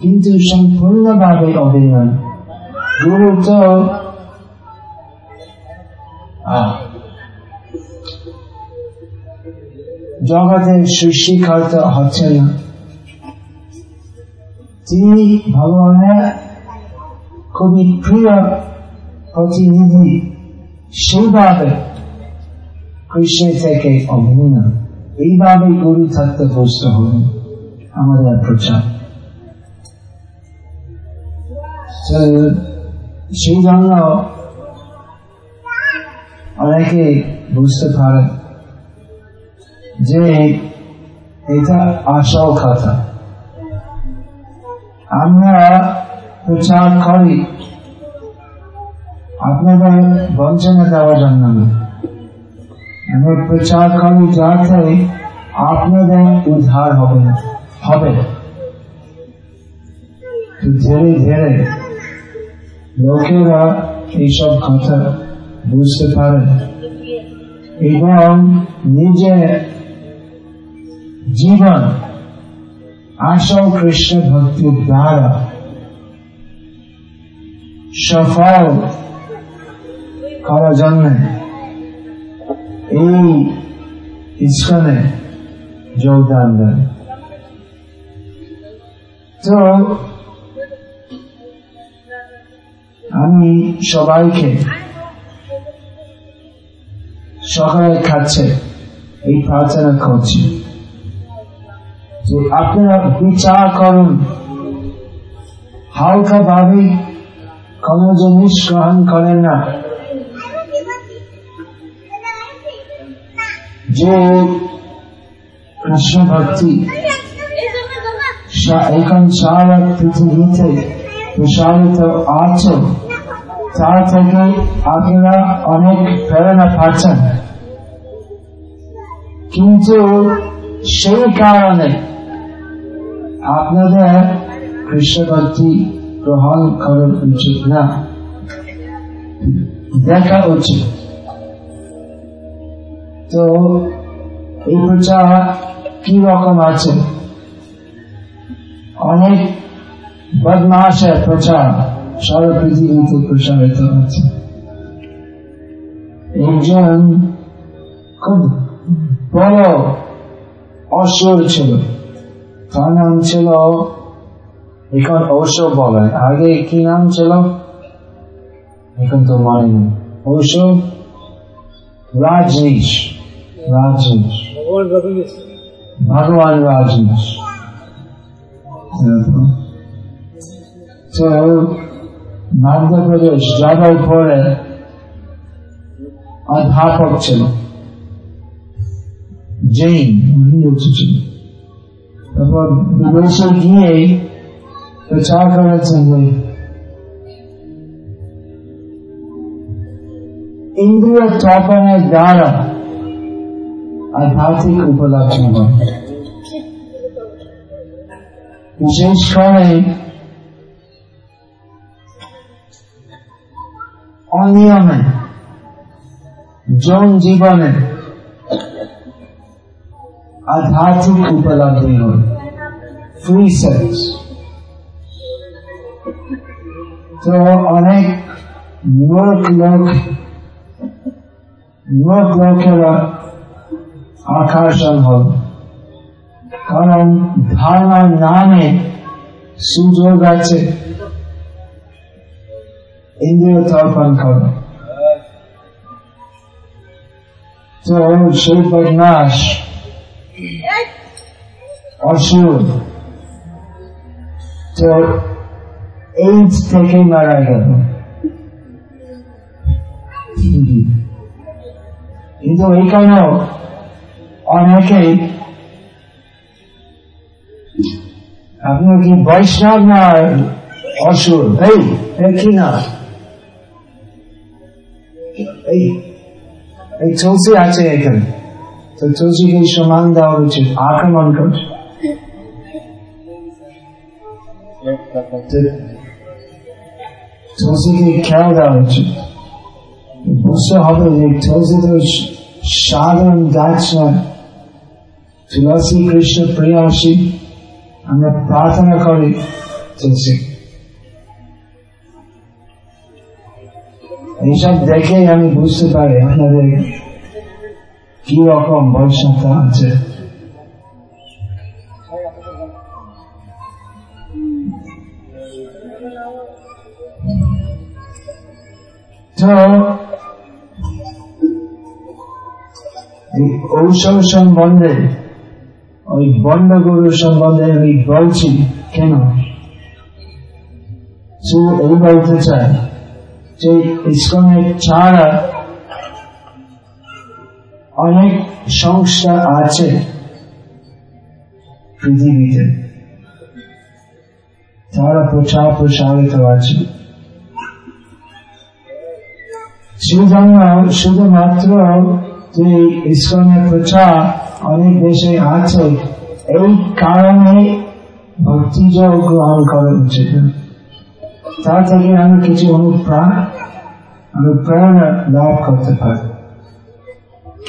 কিন্তু সম্পূর্ণভাবে অভিন্ন গুরু তো জগতের সৃষ্টিকর্তা হচ্ছে না তিনি ভগবানের খুবই প্রিয় প্রতিনিধি সেইভাবে কৃষ্ণের থেকে অভিন্ন এইভাবে গুরু থাকতে বসতে হবে আমাদের প্রচার সেই জন্য অনেকে বুঝতে পারে যে এটা আসল কথা আমরা প্রচার করি। আপনাদের বঞ্চনা দেওয়ার জন্য আমি প্রচার করি যাতে আপনাদের উদ্ধার হবে না, হবে। ধীরে ধীরে লোকেরা এইসব কথা বুঝতে পারে। এবং নিজের জীবন আসল কৃষ্ণ ভক্তির দ্বারা সফল করার জন্য এই ইস্কনে যোগদান দেন। তো আমি সবাইকে সকালে খাচ্ছে, এই প্রার্থনা করছি। আপনারা বিচার করুন হালকা ভাবে কোন জিনিস গ্রহণ করেন না। যে কৃষ্ণ ভক্তি এখন সারা পৃথিবীতে প্রসারিত আছে, তার থেকে আপনারা অনেক প্রেরণা পাচ্ছেন। কিন্তু সেই কারণে আপনাদের কৃষ্ণ ভক্তি গ্রহণ করা উচিত না? দেখা উচিত তো, এই প্রচার কি রকম আছে? অনেক বদমাসের প্রচার সারা পৃথিবীতে প্রসারিত হচ্ছে। একজন খুব বড় অসুর ছিল। তার নাম ছিল এখন অবশ্য বলেন, আগে কি নাম ছিল? এখন তো মনে নেই। অবশ্য রাজনীশ রাজনীশ। ভগবান রাজনীশ। তো মধ্যপ্রদেশ জবলপুরে অধ্যাপক ছিল। জৈন, হিন্দু ছিল। তারপর বিদেশে গিয়ে প্রচার করেছেন ইন্দ্রিয় তপনের দ্বারা আধ্যাত্মিক উপলব্ধি হয় বিশেষ করে অনিয়মে জন জীবনে আধ্যাত্মিক উপলব্ধি হয় ফ্রি সেক্স তো অনেক মূর্খ লোক মূর্খ লোকেরা আকর্ষণ হল কারণ ধারণার নামে সুযোগ আছে। ইন্দ্রিয় তর্পণ করে। তো সেই বদমাস অসুর। তো এইডস থেকে মারা গেল? কিন্তু এখানেও অনেকেই আপনার কি বৈষ্ণব না অসুর? এই কি না? এই এই তুলসী আছে এখানে। তো তুলসীকে সমান দেওয়া উচিত আক্রমণ করছে। তুলসীকে খেয়াল দেওয়া বুঝতে হবে যে তুলসী কৃষ্ণ প্রিয়াসী আমরা প্রার্থনা করি তুলসী এইসব দেখে আমি বুঝতে পারি আপনাদের কি রকম বৈষ্ণবতা আছে। ঔষধ সম্বন্ধে, ওই বন্ড গরু সম্বন্ধে আমি বলছি, কেন? এই বলতে চাই যে ইস্কনের ছাড়া অনেক সংস্থা আছে পৃথিবীতে। তারা প্রচার প্রসারিত আছে। সেজন্য শুধুমাত্র যে ইস্কনের প্রচার অনেক দেশে আছে, এই কারণে ভক্তিযোগ গ্রহণ করা উচিত। তার থেকে আমি কিছু অনুপ্রাণ, অনুপ্রেরণা লাভ করতে পারি।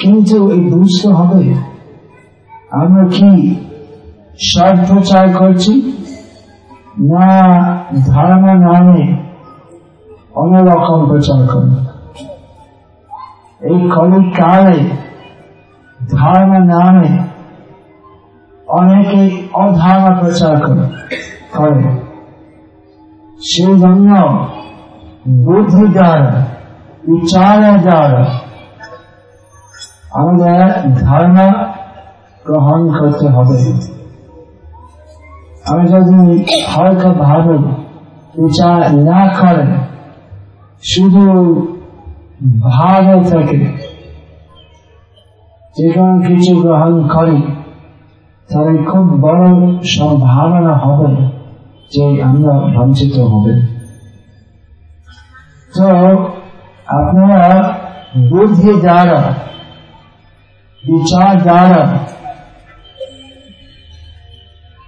কিন্তু এই বুঝতে হবে? আমরা কি সৎ প্রচার করছি? না ধারণা নামে অন্যরকম প্রচার করি এই কলির কালে ধারণা নামে অনেকে অধারণা প্রচার করে সেই জন্য বুদ্ধি দ্বারা বিচারের দ্বারা আমাদের ধারণা গ্রহণ করতে হবে আমি যদি হালকা ভাবে বিচার না করে শুধু ভাবে থাকে। কোনো কিছু গ্রহণ করি, তাহলে খুব বড় সম্ভাবনা হবে যে আমরা বঞ্চিত হবে। তো আপনারা বুদ্ধি দ্বারা, বিচার দ্বারা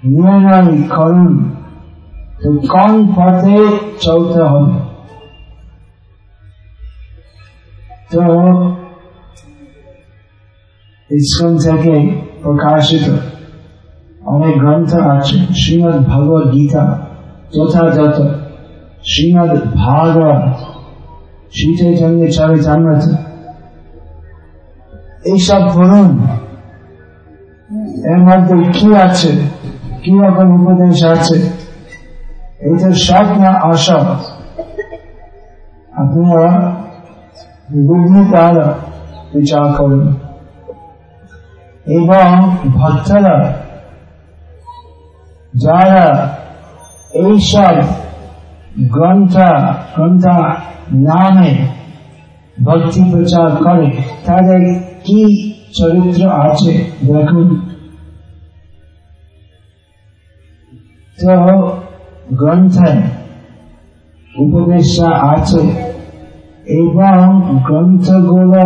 নির্ণয় করুন তো কোন পথে চলতে হবে। তো ইস্কন থেকে প্রকাশিত অনেক গ্রন্থ আছে। শ্রীমদ ভগবত গীতা যথাযথ শ্রীমদ ভাগবত, শ্রী চৈতন্য চরিতামৃত এইসব পড়ুন। এর মধ্যে কি আছে? কি রকম উপদেশ আছে? এটা সব না অসৎ আপনারা বুদ্ধি বিচার করুন এবং ভক্তরা যারা এইসব গ্রন্থ গ্রন্থ নামে ভক্তি প্রচার করে, তাদের কি চরিত্র আছে দেখুন। তো গ্রন্থে উপদেশটা আছে। এবং গ্রন্থগুলো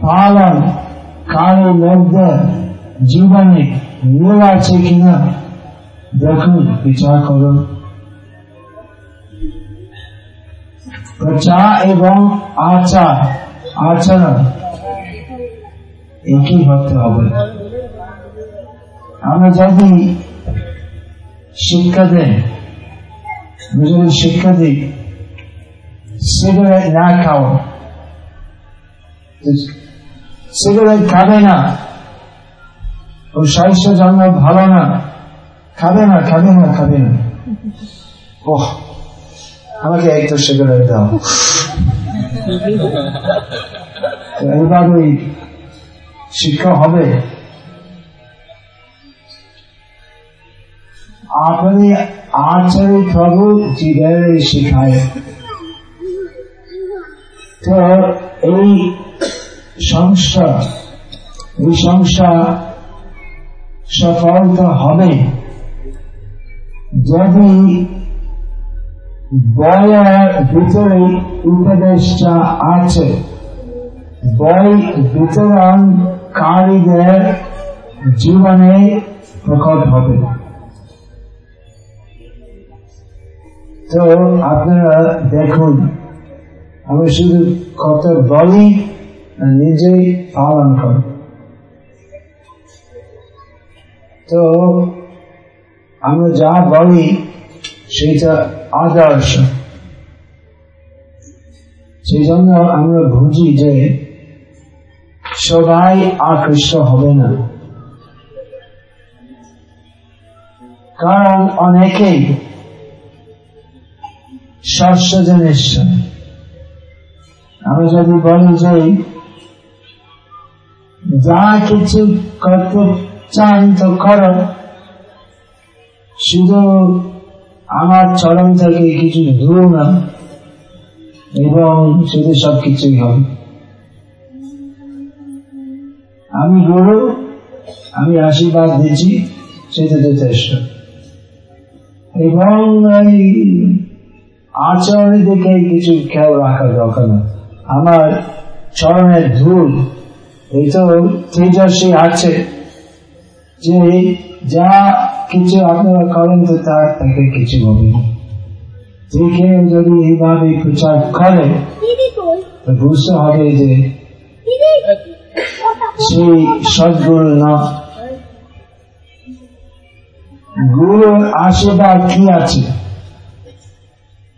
পালন কালের মধ্যে জীবনে মিল আছে কিনা দেখুন, বিচার করুন। প্রচার এবং আচার, আচরণ একই হতে হবে। আমরা যদি শিক্ষা দেন যদি শিক্ষা দিই সিগারেট না খাও সিগারেট খাবে না ও স্বাস্থ্যের জন্য ভালো না খাবে না খাবে না খাবে না ওহ আমাকে একটা সিগারেট দাও। এইভাবে শিক্ষা হবে। আপনি আচার্য প্রভু জীবের শিখায় তো এই সংস্থা এই সংস্থা সফলতা হবে। যদি বয়ের ভিতরে উপদেশটা আছে, বই বিতরণকারীদের জীবনে প্রকট হবে। তো আপনারা দেখুন আমি শুধু কথা বলি নিজেই পালন করি। তো আমরা যা বলি, সেটা আদর্শ। সেই জন্য আমরা বুঝি যে সবাই আকৃষ্ট হবে না। কারণ অনেকেই শস্য জিনিস আমরা যদি বলি যে যা কিছু করতে চান তো করো, শুধু আমার চরম থেকে কিছু দূর না, এবং শুধু সব কিছুই হবে। আমি গুরু, আমি আশীর্বাদ দিচ্ছি, সেটা যথেষ্ট। এবং এই আচরণের দিকে কিছু খেয়াল রাখা দরকার না আমার চরণের ধূল, এই তো তেজস্বী আছে। যে যা কিছু আপনারা করেন তো তার থেকে কিছু হবে। দেখে যদি এইভাবে প্রচার করে বুঝতে হবে যে সেই সদ্গুরু না। গুরুর আশীর্বাদ কি আছে?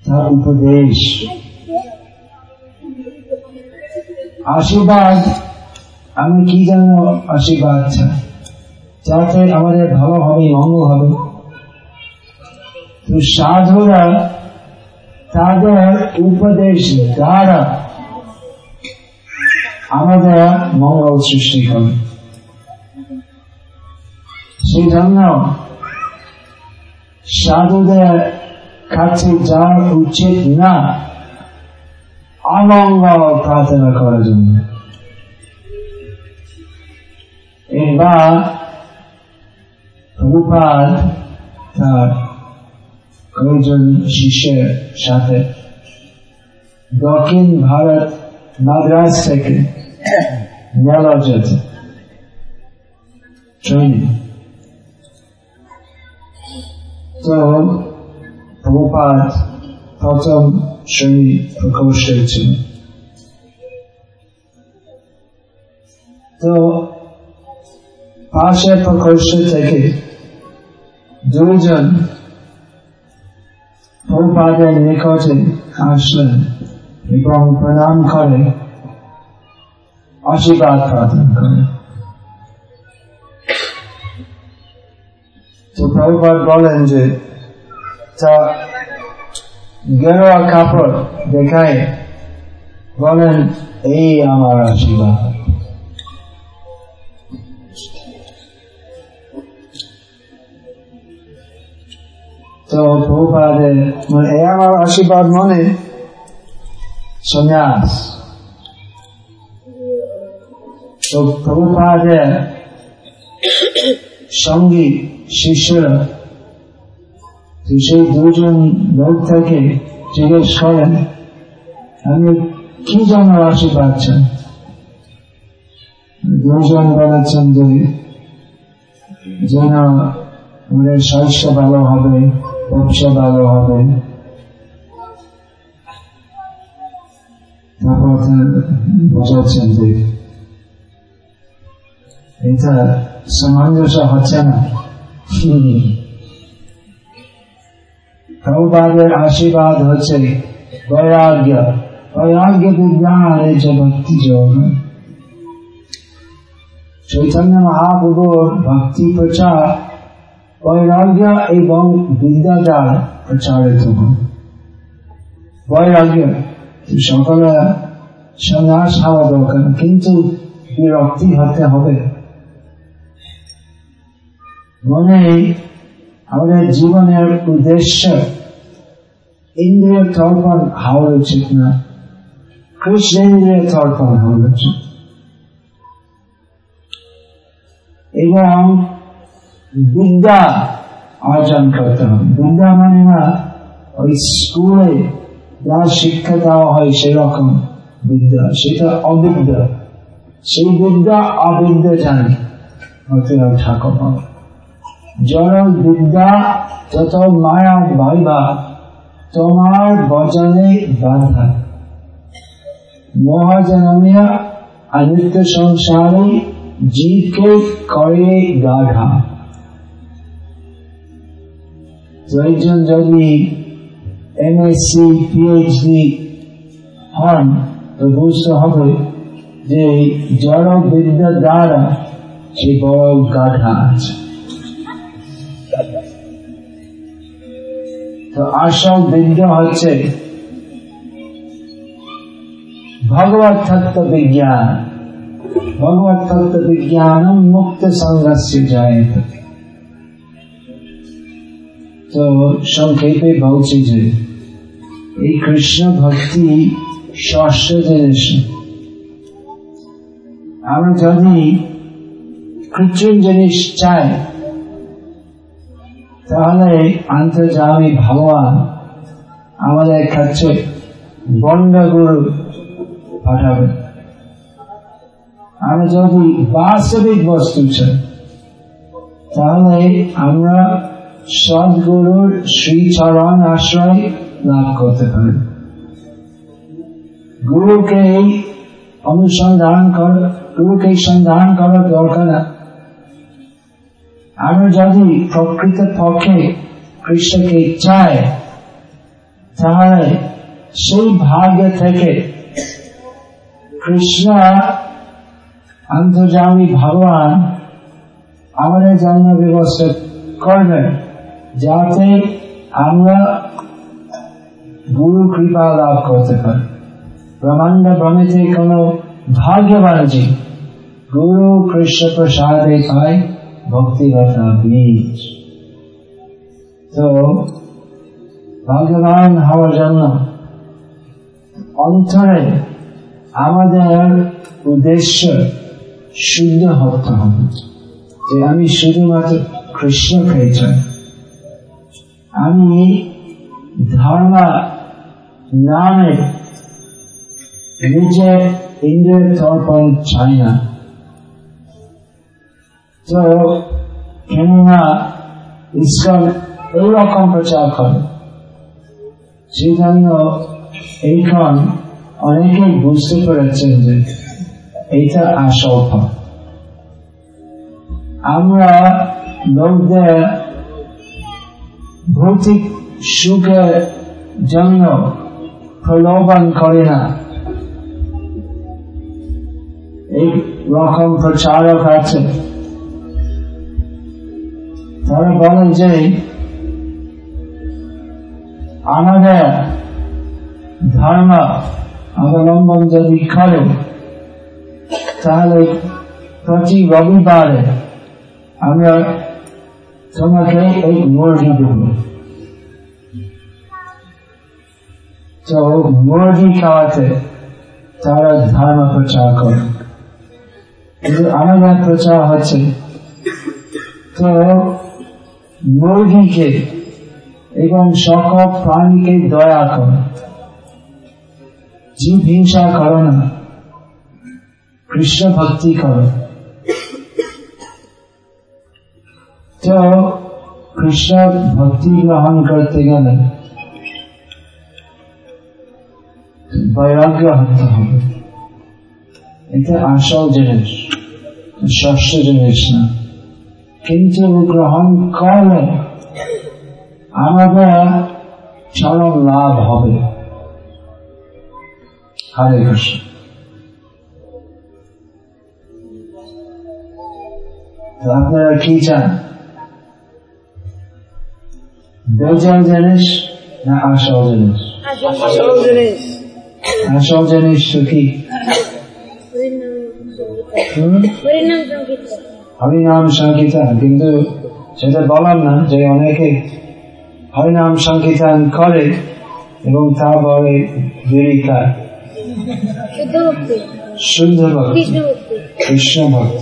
তার উপদেশ। আশীর্বাদ। আমি কি যেন আশীর্বাদ যাতে আমাদের ভালো হবে মঙ্গল হবে। তো সাধুরা তাদের উপদেশ দ্বারা আমাদের মঙ্গল সৃষ্টি করে সেই জন্য সাধুদের কাছে যাওয়া উচিত না। অমঙ্গল প্রার্থনা করার জন্য। এবার তার কয়েকজন শিষ্যের সাথে দক্ষিণ ভারত মাদ্রাস থেকে মেলা যেত তো প্রভুপাদ প্রথম শ্রেণি প্রকৌশল ছিল। তো পাশে প্রকৌশল থেকে দুইজন প্রভুপাদের নিকটে আসলেন এবং প্রণাম করে, আশীর্বাদ প্রার্থনা করে। তো প্রভুপাদ বলেন যে, তা গেরুয়া কাপড় দেখায় বলেন এই আমার আশীর্বাদ তো প্রভুপাদের মানে এই আমার আশীর্বাদ মনে সন্ন্যাস তো প্রভুপাদের সঙ্গী শিষ্যরা তো সেই দুজন লোক থেকে জিজ্ঞেস করেন, আমি কি জন্য রাশি পাচ্ছেন দুজন বলেছেন যে, যেন আমাদের স্বাস্থ্য ভালো হবে ব্যবসা ভালো হবে। তারপর বোঝাচ্ছেন যে, এটা সামঞ্জস্য হচ্ছে না। প্রভুপাদের আশীর্বাদ হচ্ছে বৈরাগ্য। বৈরাগ্য বিজ্ঞান হয়েছে ভক্তি যোগ চৈতন্য মহাপ্রভুর ভক্তি প্রচার, বৈরাগ্য এবং বিদ্যা দ্বারা প্রচারিত বৈরাগ্য সকলে সন্ন্যাস হওয়া দরকার, কিন্তু বিরক্তি হতে হবে। মনে আমাদের জীবনের উদ্দেশ্য ইন্দ্রিয় তর্পণ হওয়া উচিত না। কৃষ্ণেন্দ্রিয় তর্পণ হওয়া উচিত। এবং বিদ্যা অর্জন করতে হবে। বিদ্যা মানে না, ওই স্কুলে যা শিক্ষা দেওয়া হয় সেরকম বিদ্যা, সেটা অবিদ্যা। সেই বিদ্যা অবিদ্যা জানে। ঠাকুর জড় বিদ্যা তত মায়া ভাইবা তোমার বচনে বাধা। মহাজনমিয়া অনিত্য সংসারে জীবকে করে গাঢ়া তো একজন যদি এমএসসি পিএইচডি হন, তো বুঝতে হবে যে জড় বিদ্যা দ্বারা সে বড় গাঢ়া আছে। তো আসল বিদ্যা হচ্ছে ভগবত তত্ত্ব বিজ্ঞান। ভগবত তত্ত্ব বিজ্ঞান মুক্ত সংঘর্ষ যায় তো সংক্ষেপে বলছি যে, এই কৃষ্ণ ভক্তি ষষ্ঠ জিনিস আমরা যদি কৃত্রিম জিনিস চাই তাহলে আন্তর্জামিক ভগবান আমাদের কাছে বন্ড গুরু পাঠাবে আমরা যদি বাস্তবিক বস্তু চাই, তাহলে আমরা সদ্গুরুর শ্রীচরণ আশ্রয় লাভ করতে পারি। গুরুকে অনুসন্ধান কর, গুরুকে সন্ধান করার দরকার না আমরা যদি প্রকৃত পক্ষে কৃষ্ণকে চাই, তাহলে সেই ভাগ্য থেকে কৃষ্ণ আন্তর্জামিক ভগবান আমাদের জন্য ব্যবস্থা করবেন যাতে আমরা গুরু কৃপা লাভ করতে পারি। ব্রহ্মাণ্ড ভ্রমিতে কোন ভাগ্যবানজি গুরু কৃষ্ণ প্রসাদে পায় ভক্তিগতা বীজ। তো, ভগবান হওয়ার জন্য অন্তরে আমাদের উদ্দেশ্য শুদ্ধ হতে হবে। যে আমি শুধুমাত্র কৃষ্ণকে চাই আমি ধর্ম নামে নিজের ইন্দ্রিয় তর্পণ চাই না। তো কেননা ইসলাম এইরকম প্রচার করে। সেই জন্য এইখন অনেকেই বুঝতে পেরেছেন যে এইটা আসল পথ আমরা লোকদের ভৌতিক সুখের জন্য প্রলোভন করে না। এই রকম প্রচারক আছে তারা বলেন যে আমাদের ধর্ম অবলম্বন যদি করে, তাহলে প্রতি রবিবারে আমরা তোমাকে এই মুরগি দেব। তো মুরগি খাওয়াতে তারা ধর্ম প্রচার করে। কিন্তু আমাদের প্রচার হচ্ছে, তো মুরগিকে এবং সকল প্রাণীকে দয়া করো। জীব হিংসা করো না। কৃষ্ণ ভক্তি করো। তো কৃষ্ণ ভক্তি গ্রহণ করতে গেলে বৈরাগ্য হতে হবে। এটা আসল জিনিস ষষ্ঠ জিনিস না। কিন্তু গ্রহণ করলে আমাদের চরম লাভ হবে। হরে কৃষ্ণ। আপনারা কি চান? বেজাল জিনিস না আসল জিনিস? আসল জিনিস। তো কি? হরিনাম সংকীর্তন কিন্তু সেটা বললাম না যে অনেকে হরিনাম সংকীর্তন করে এবং তারপরে বিড়ি খায় শুদ্ধ ভক্তি কৃষ্ণ। ভক্তি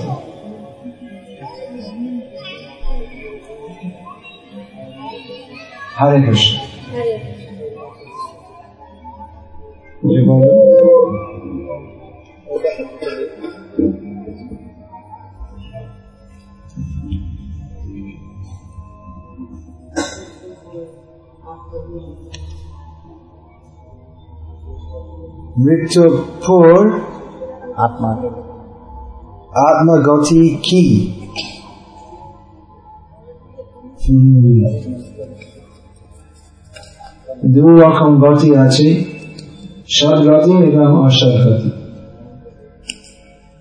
হরে কৃষ্ণ। মৃত্যুর পর আত্মা আত্মগতি কি দু রকম গতি আছে সদ্গতি এবং অসদ্গতি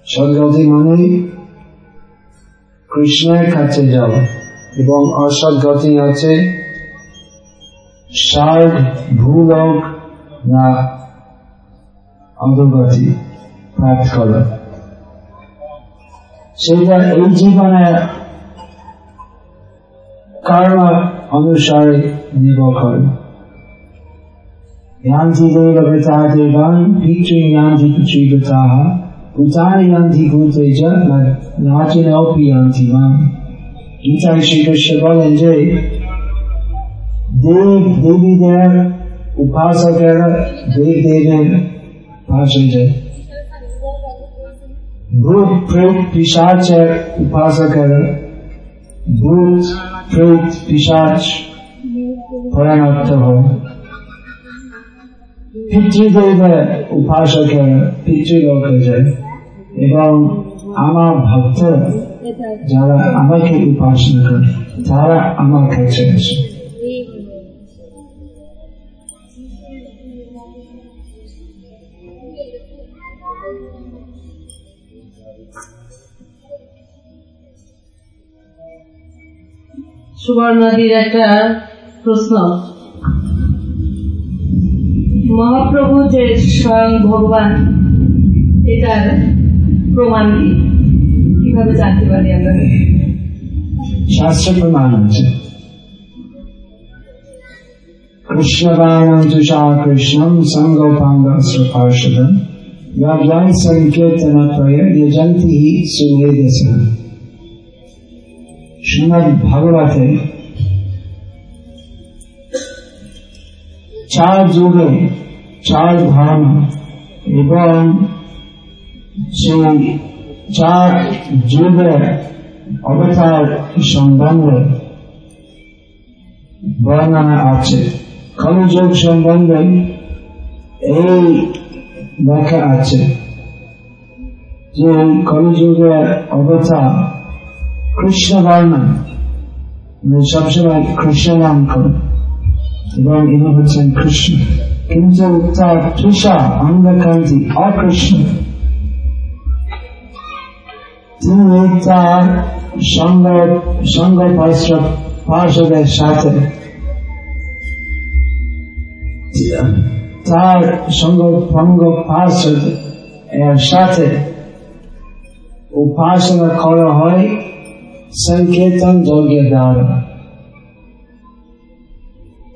সদ্গতি মানে কৃষ্ণের কাছে যাওয়া এবং অসদ্গতি আছে ষাট ভূলোক না অন্তর্গতি প্রাপ্ত করে সেটা এই জীবনে কারণ অনুসারে নির্ভর করে। জ্ঞানটি দেবতাকে বান পিতৃ জ্ঞানটি পিতৃগতা উদার জ্ঞানটি গুরুতে জন্ম নাচেন অপিয়ান্তি গীতায় শ্রীকৃষ্ণ বলেন যে দেব দেবীদের উপাসকেরা দেব দেবের পাশে যায় ভূত প্রেত পিসাচের উপাসকেরা ভূত প্রেত পিসাচ পরিণত হয় পিতৃদেবের উপাসকেরা পিতৃলোকে যায় এবং আমার ভক্ত যারা আমাকে উপাসনা করে তারা আমার কাছে আসে সুবর্ণাদির একটা প্রশ্ন। মহাপ্রভু যে স্বয়ং ভগবান, এটার প্রমাণ কি? কীভাবে জানতে পারি আমরা? শাস্ত্র প্রমাণ আছে। কৃষ্ণ তুষা কৃষ্ণম সঙ্গোপাঙ্গাস্ত্র পার্ষদম শ্রীমদ ভাগবতে চার যুগে, চার ধান এবং সেই চার যুগে অবতার সম্বন্ধে বর্ণনা আছে। কলযুগ সম্বন্ধে এই দেখা আছে যে কলযুগের অবতার কৃষ্ণ বর্ণ মানে সবসময় কৃষ্ণ নাম করে এবং ইনি হচ্ছেন কৃষ্ণ কিন্তু তার তৃষা অন্ধকান্তি অকৃষ্ণ তিনি তার সঙ্গ সঙ্গ পার্শ্বদের সাথে তার সঙ্গ ভঙ্গ পার্শ্বদ সাথে উপাসনা করা হয় সংকেতন যজ্ঞের দ্বারা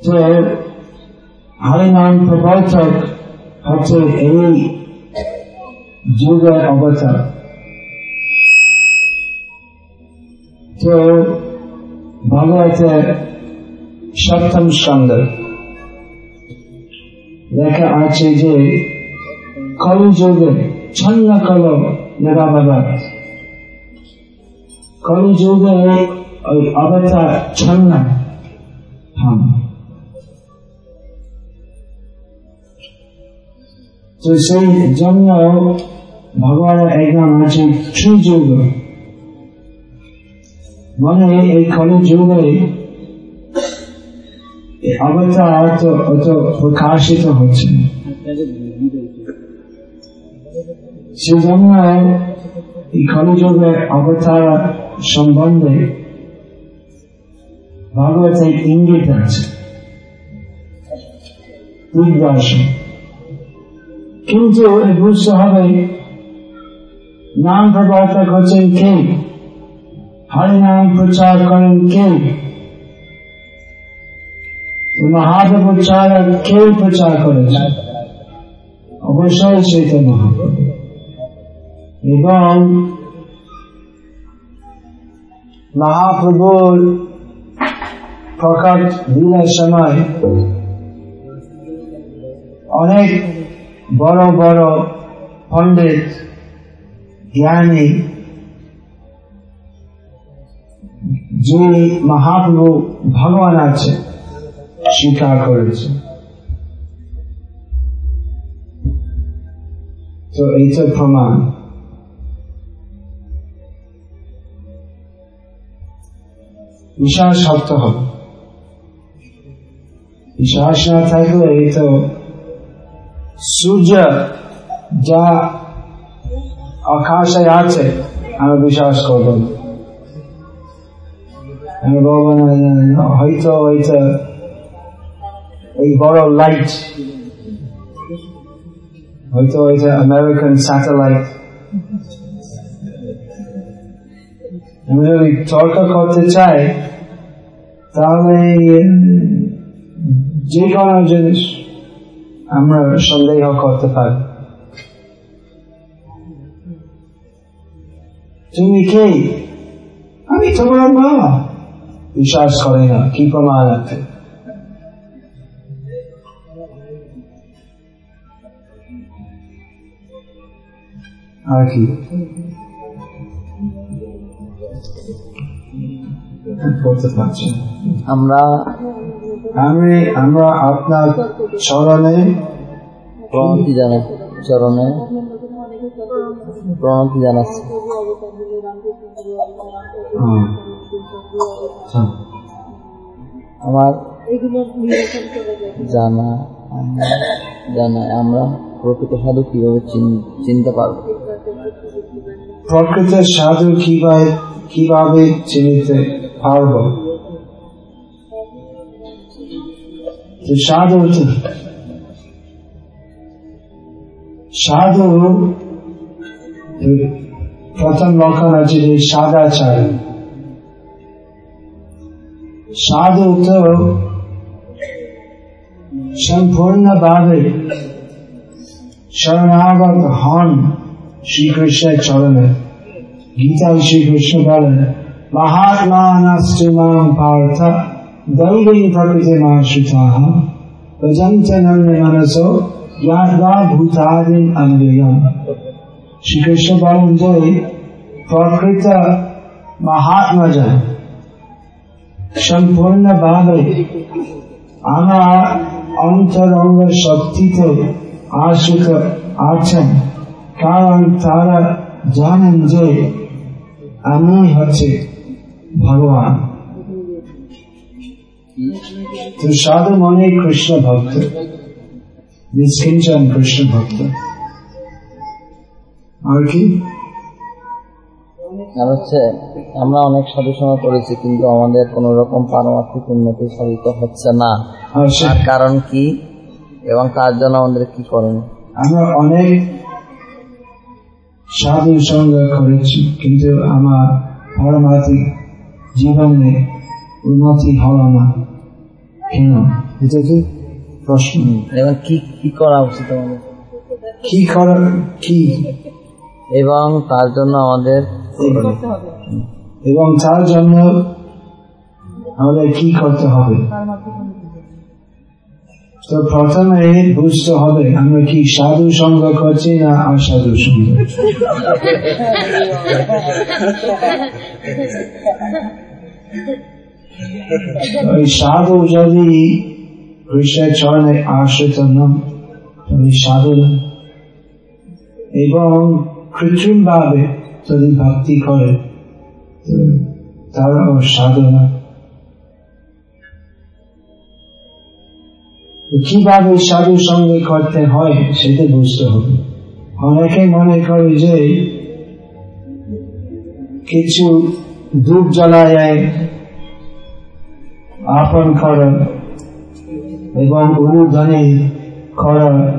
তো হরিনাম প্রবর্তক হচ্ছে এই যুগের অবতার। তো ভগবতের সপ্তম স্কন্ধ। লেখা আছে যে কলিযুগে ছন্ন কল নিরাবাদ কলিযুগে ওই অবতার ছন্ন হন তো সেই জন্য ভগবানের একদম আছে ত্রিযুগ মানে এই কলি যুগে অবতার তো অত প্রকাশিত হচ্ছে সেজন্য এই কলিযুগে অবতার সম্বন্ধে ভগবতের ইঙ্গিত আছে দিগ্দর্শন কিন্তু বুঝতে হবে নাম প্রবর্তক হচ্ছেন কে হরিনাম প্রচার করেন কে মহাদেব উচ্চারক কে প্রচার করেছে অবশ্যই সেইটা মহাপ্রভু এবং মহাপ্রভুর প্রকট লীলার সময় অনেক বড় বড় পণ্ডিত, জ্ঞানী যে মহাপ্রভু ভগবান আছে, স্বীকার করেছে। তো এইটা প্রমাণ। বিশ্বাস শক্ত হবে। বিশ্বাস না থাকলে এই তো সূর্য যা আকাশে আছে আমি বিশ্বাস করব আমি বলব না হয়তো হয়তো এই বড় লাইট হয়তো হয়তো আমেরিকান স্যাটেলাইট আমি যদি তর্ক করতে চাই তাহলে, যে কোনো জিনিস আমরা সন্দেহ করতে পারি। তুমি কে? আমি তোমার মা। বিশ্বাস করে না, কি প্রমাণ আছে? আর কি? করতে পারছি আমরা আমি আমরা আপনার চরণে প্রণতি জানা চরণে প্রণতি জানাচ্ছি হুম, আচ্ছা। আমার জানা আমরা জানায় আমরা প্রকৃত সাধু কীভাবে চিন- চিনতে পারব প্রকৃত সাধু কীভাবে কীভাবে চিনিতে পারব তো সাধু তো সাধু প্রথম লক্ষণ আছে যে সাদাচার সাধু তো সম্পূর্ণভাবে শরণাগত হন শ্রীকৃষ্ণের চরণে গীতায় শ্রীকৃষ্ণ বলেন মহাত্মা সম্পূর্ণভাবে আমার অন্তরঙ্গ শক্তিতে আশ্রিত আছেন কারণ তারা জানেন যে আমি হচ্ছে ভগবান। তো সাধু মনে কৃষ্ণ ভক্ত নিষ্কিঞ্চন কৃষ্ণ ভক্ত। আর কি? আর হচ্ছে আমরা অনেক সাধুসঙ্গ করেছি কিন্তু আমাদের কোন রকম পারমার্থিক উন্নতি সাধিত হচ্ছে না। তার কারণ কি? এবং তার জন্য আমাদের কি করেন আমরা অনেক সাধুর সঙ্গে করেছি কিন্তু আমার পারমার্থিক জীবনে উন্নতি হল না। কেন? এটা কি প্রশ্ন। এবার কি কি করা উচিত আমাদের? কি করার কি? এবং তার জন্য আমাদের এবং তার জন্য আমাদের কি করতে হবে? তো প্রথমে বুঝতে হবে আমরা কি সাধু সঙ্গ করছি না অসাধু সঙ্গ? সাধু যদি কৃষ্ণের চরণে আশ্রিত নন তবে সাধু এবং কৃত্রিম ভাবে যদি ভক্তি করে, তারাও সাধু না কীভাবে সাধু সঙ্গে করতে হয়, সেটা বুঝতে হবে। অনেকে মনে করে যে কিছু ধূপ জ্বালায় আপন করা এবং অনুধ্বনি করা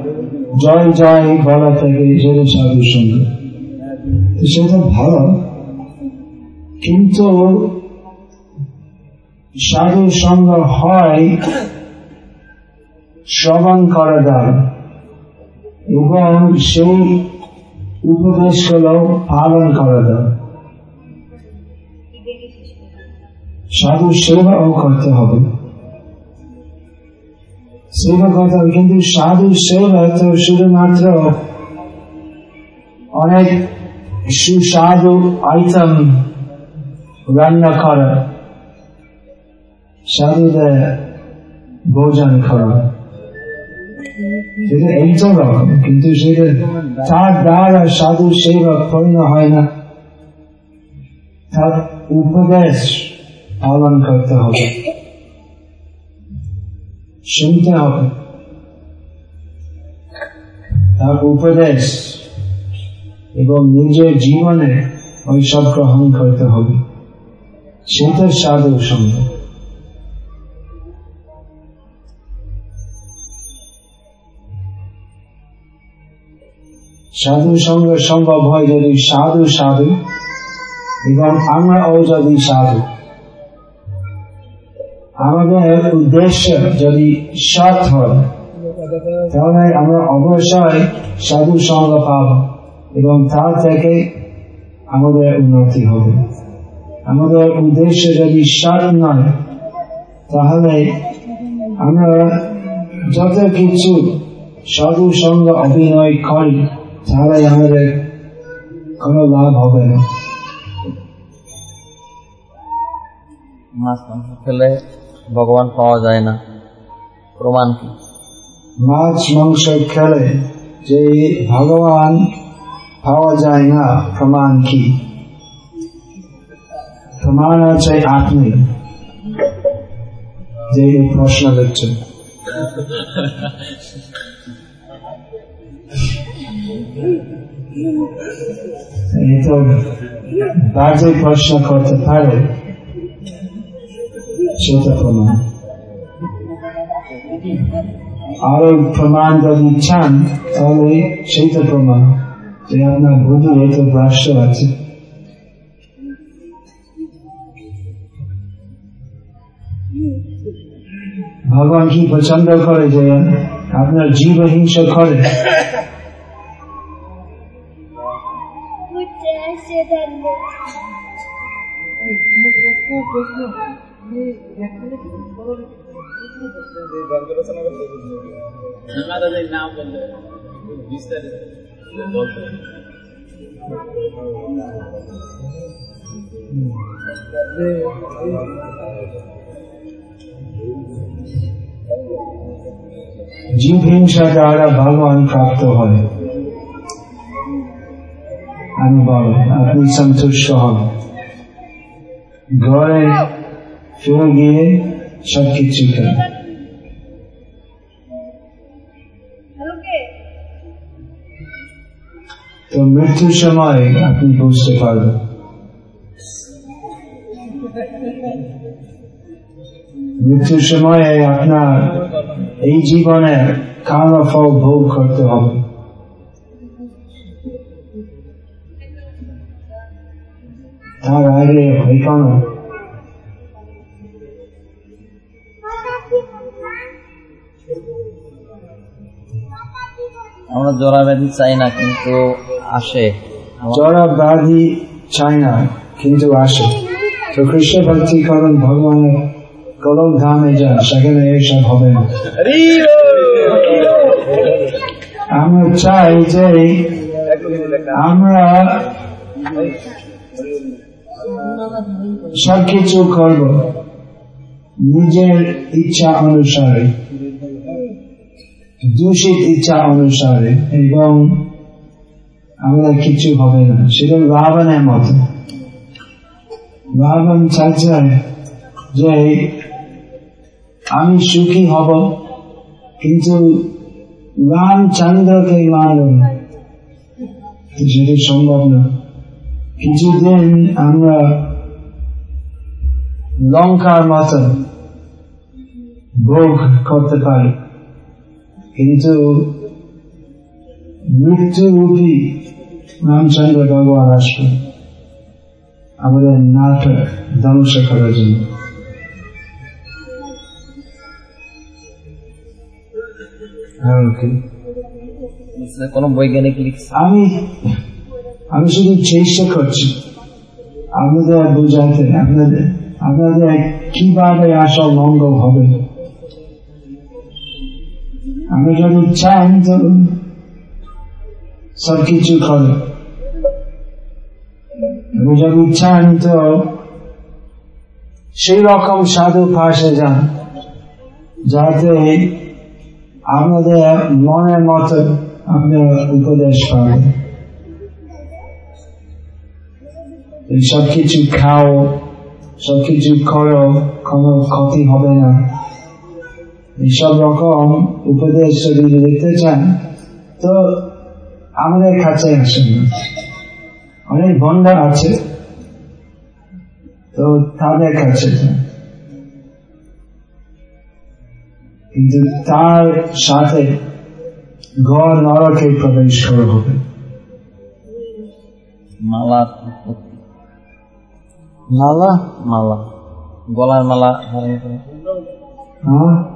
জয় জয় বলা থেকে সেটা সাধু সঙ্গে। সেটা ভালো। কিন্তু সাধু সঙ্গ হয় শ্রবণ করা দ্বারা। এবং সেই উপদেশ উপদেশগুলো পালন করা দ্বারা। সাধু সেবাও করতে হবে। সেবা করতে হবে, কিন্তু সাধু সেবা তো শুধুমাত্র অনেক সুস্বাদু আইটেম রান্না করা, সাধুদের ভোজন করা। সেটা এই তো রকম, কিন্তু সেটা তার দ্বারা সাধু সেবা পূর্ণ হয় না। তার উপদেশ পালন করতে হবে। শুনতে হবে। তার উপদেশ এবং নিজের জীবনে ওই সব গ্রহণ করতে হবে। সেটা সাধু সঙ্গ সাধু সঙ্গ সম্ভব হয় যদি সাধু সাধু, এবং আমরাও যদি সাধু। আমাদের উদ্দেশ্য যদি সৎ হয়, তাহলে আমরা অবশ্যই সাধু সঙ্গ পাব এবং তার থেকে আমাদের উন্নতি হবে। আমাদের উদ্দেশ্য যদি সৎ নয়, তাহলে আমরা যত কিছু সাধু সঙ্গ অভিনয় করি, তাহলে আমাদের কোনো লাভ হবে না। মাছ মাংস খেলে ভগবান পাওয়া যায় না। প্রমাণ কি? মাছ মাংস খেলে যে ভগবান পাওয়া যায় না, প্রমাণ কি? প্রমাণ আছে আপনি। যে প্রশ্ন দিচ্ছেন এই তো বাজে প্রশ্ন করতে পারে। সেটা প্রমাণ আরও প্রমাণ যদি চান তাহলে সেইটা প্রমাণ যে আপনার বুদ্ধি এত আছে ভগবান কি পছন্দ করে যে আপনার জীব হিংসা করে জীব হিংসা দ্বারা ভগবান প্রাপ্ত হয় আমি বল আপনি সন্তুষ্ট হন। ঘরে ফিরে গিয়ে সব কিছু তো মৃত্যুর সময় আপনি বুঝতে পারবেন। মৃত্যুর সময়ে আপনার এই জীবনে কামা ফল ভোগ করতে হবে। তার আগে এখনও আমরা জরা ব্যাধি চাই না, কিন্তু আসে। জড়া ব্যাধি চায় না, কিন্তু আসে। তো কৃষ্ণ ভক্তি করুন ভগবানের কলম ধামে যান সেখানে এসব হবে না। আমরা চাই যে আমরা সবকিছু করব। নিজের ইচ্ছা অনুসারে। দূষিত ইচ্ছা অনুসারে এবং আমরা কিছু হবে না। সেটা রাবণের মতো রাবণ চাইছে যে, আমি সুখী হব, কিন্তু রামচন্দ্রকে মানব। সেটা সম্ভব না। কিছুদিন আমরা লঙ্কার মতো ভোগ করতে পারি। কিন্তু মৃত্যুরূপী রামচন্দ্র ভগবান আসবে আমাদের নাটক ধ্বংস করার জন্য। কি? কোনো বৈজ্ঞানিক আমি আমি শুধু চেষ্টা করছি আমাদের বোঝাতে আপনাদের আপনাদের কীভাবে আসল মঙ্গল হবে? আমি যদি চান তো সবকিছু করে। আমি যদি চান তো সেই রকম সাধু পাশে যান, যাতে আপনাদের মনের মতো আপনার উপদেশ পাবেন। সব কিছু খাও সব কিছু করো, কোনো ক্ষতি হবে না। এইসব রকম উপদেশ যদি দেখতে চান তো আমাদের কাছে আসেন। অনেক ভণ্ডার আছে তো তাদের কাছে কিন্তু তার সাথে ঘর নরকে প্রবেশ করা হবে। মালা। নালা মালা গলার মালা হ্যাঁ?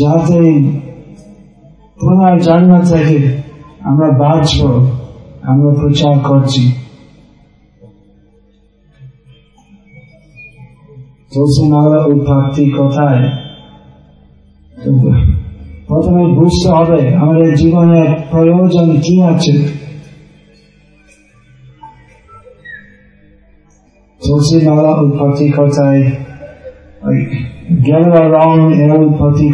যাতে পুনর্জন্ম থেকে আমরা বাঁচব, আমরা প্রচার করছি। তুলসী মালা উৎপত্তি কোথায়? প্রথমে বুঝতে হবে, আমাদের জীবনের প্রয়োজন কি আছে। তুলসী মালা উৎপত্তি কোথায় গেরুয়া রং এর উৎপত্তি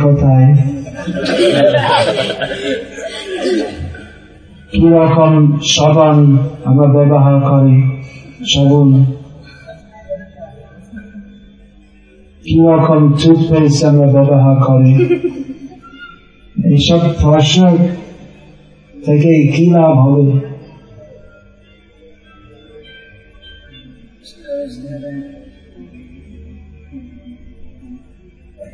কি রকম সাবান আমরা ব্যবহার করি সাবুন কি রকম টুথপেস্ট আমরা ব্যবহার করি এইসব প্রশ্ন থেকে কি লাভ হবে?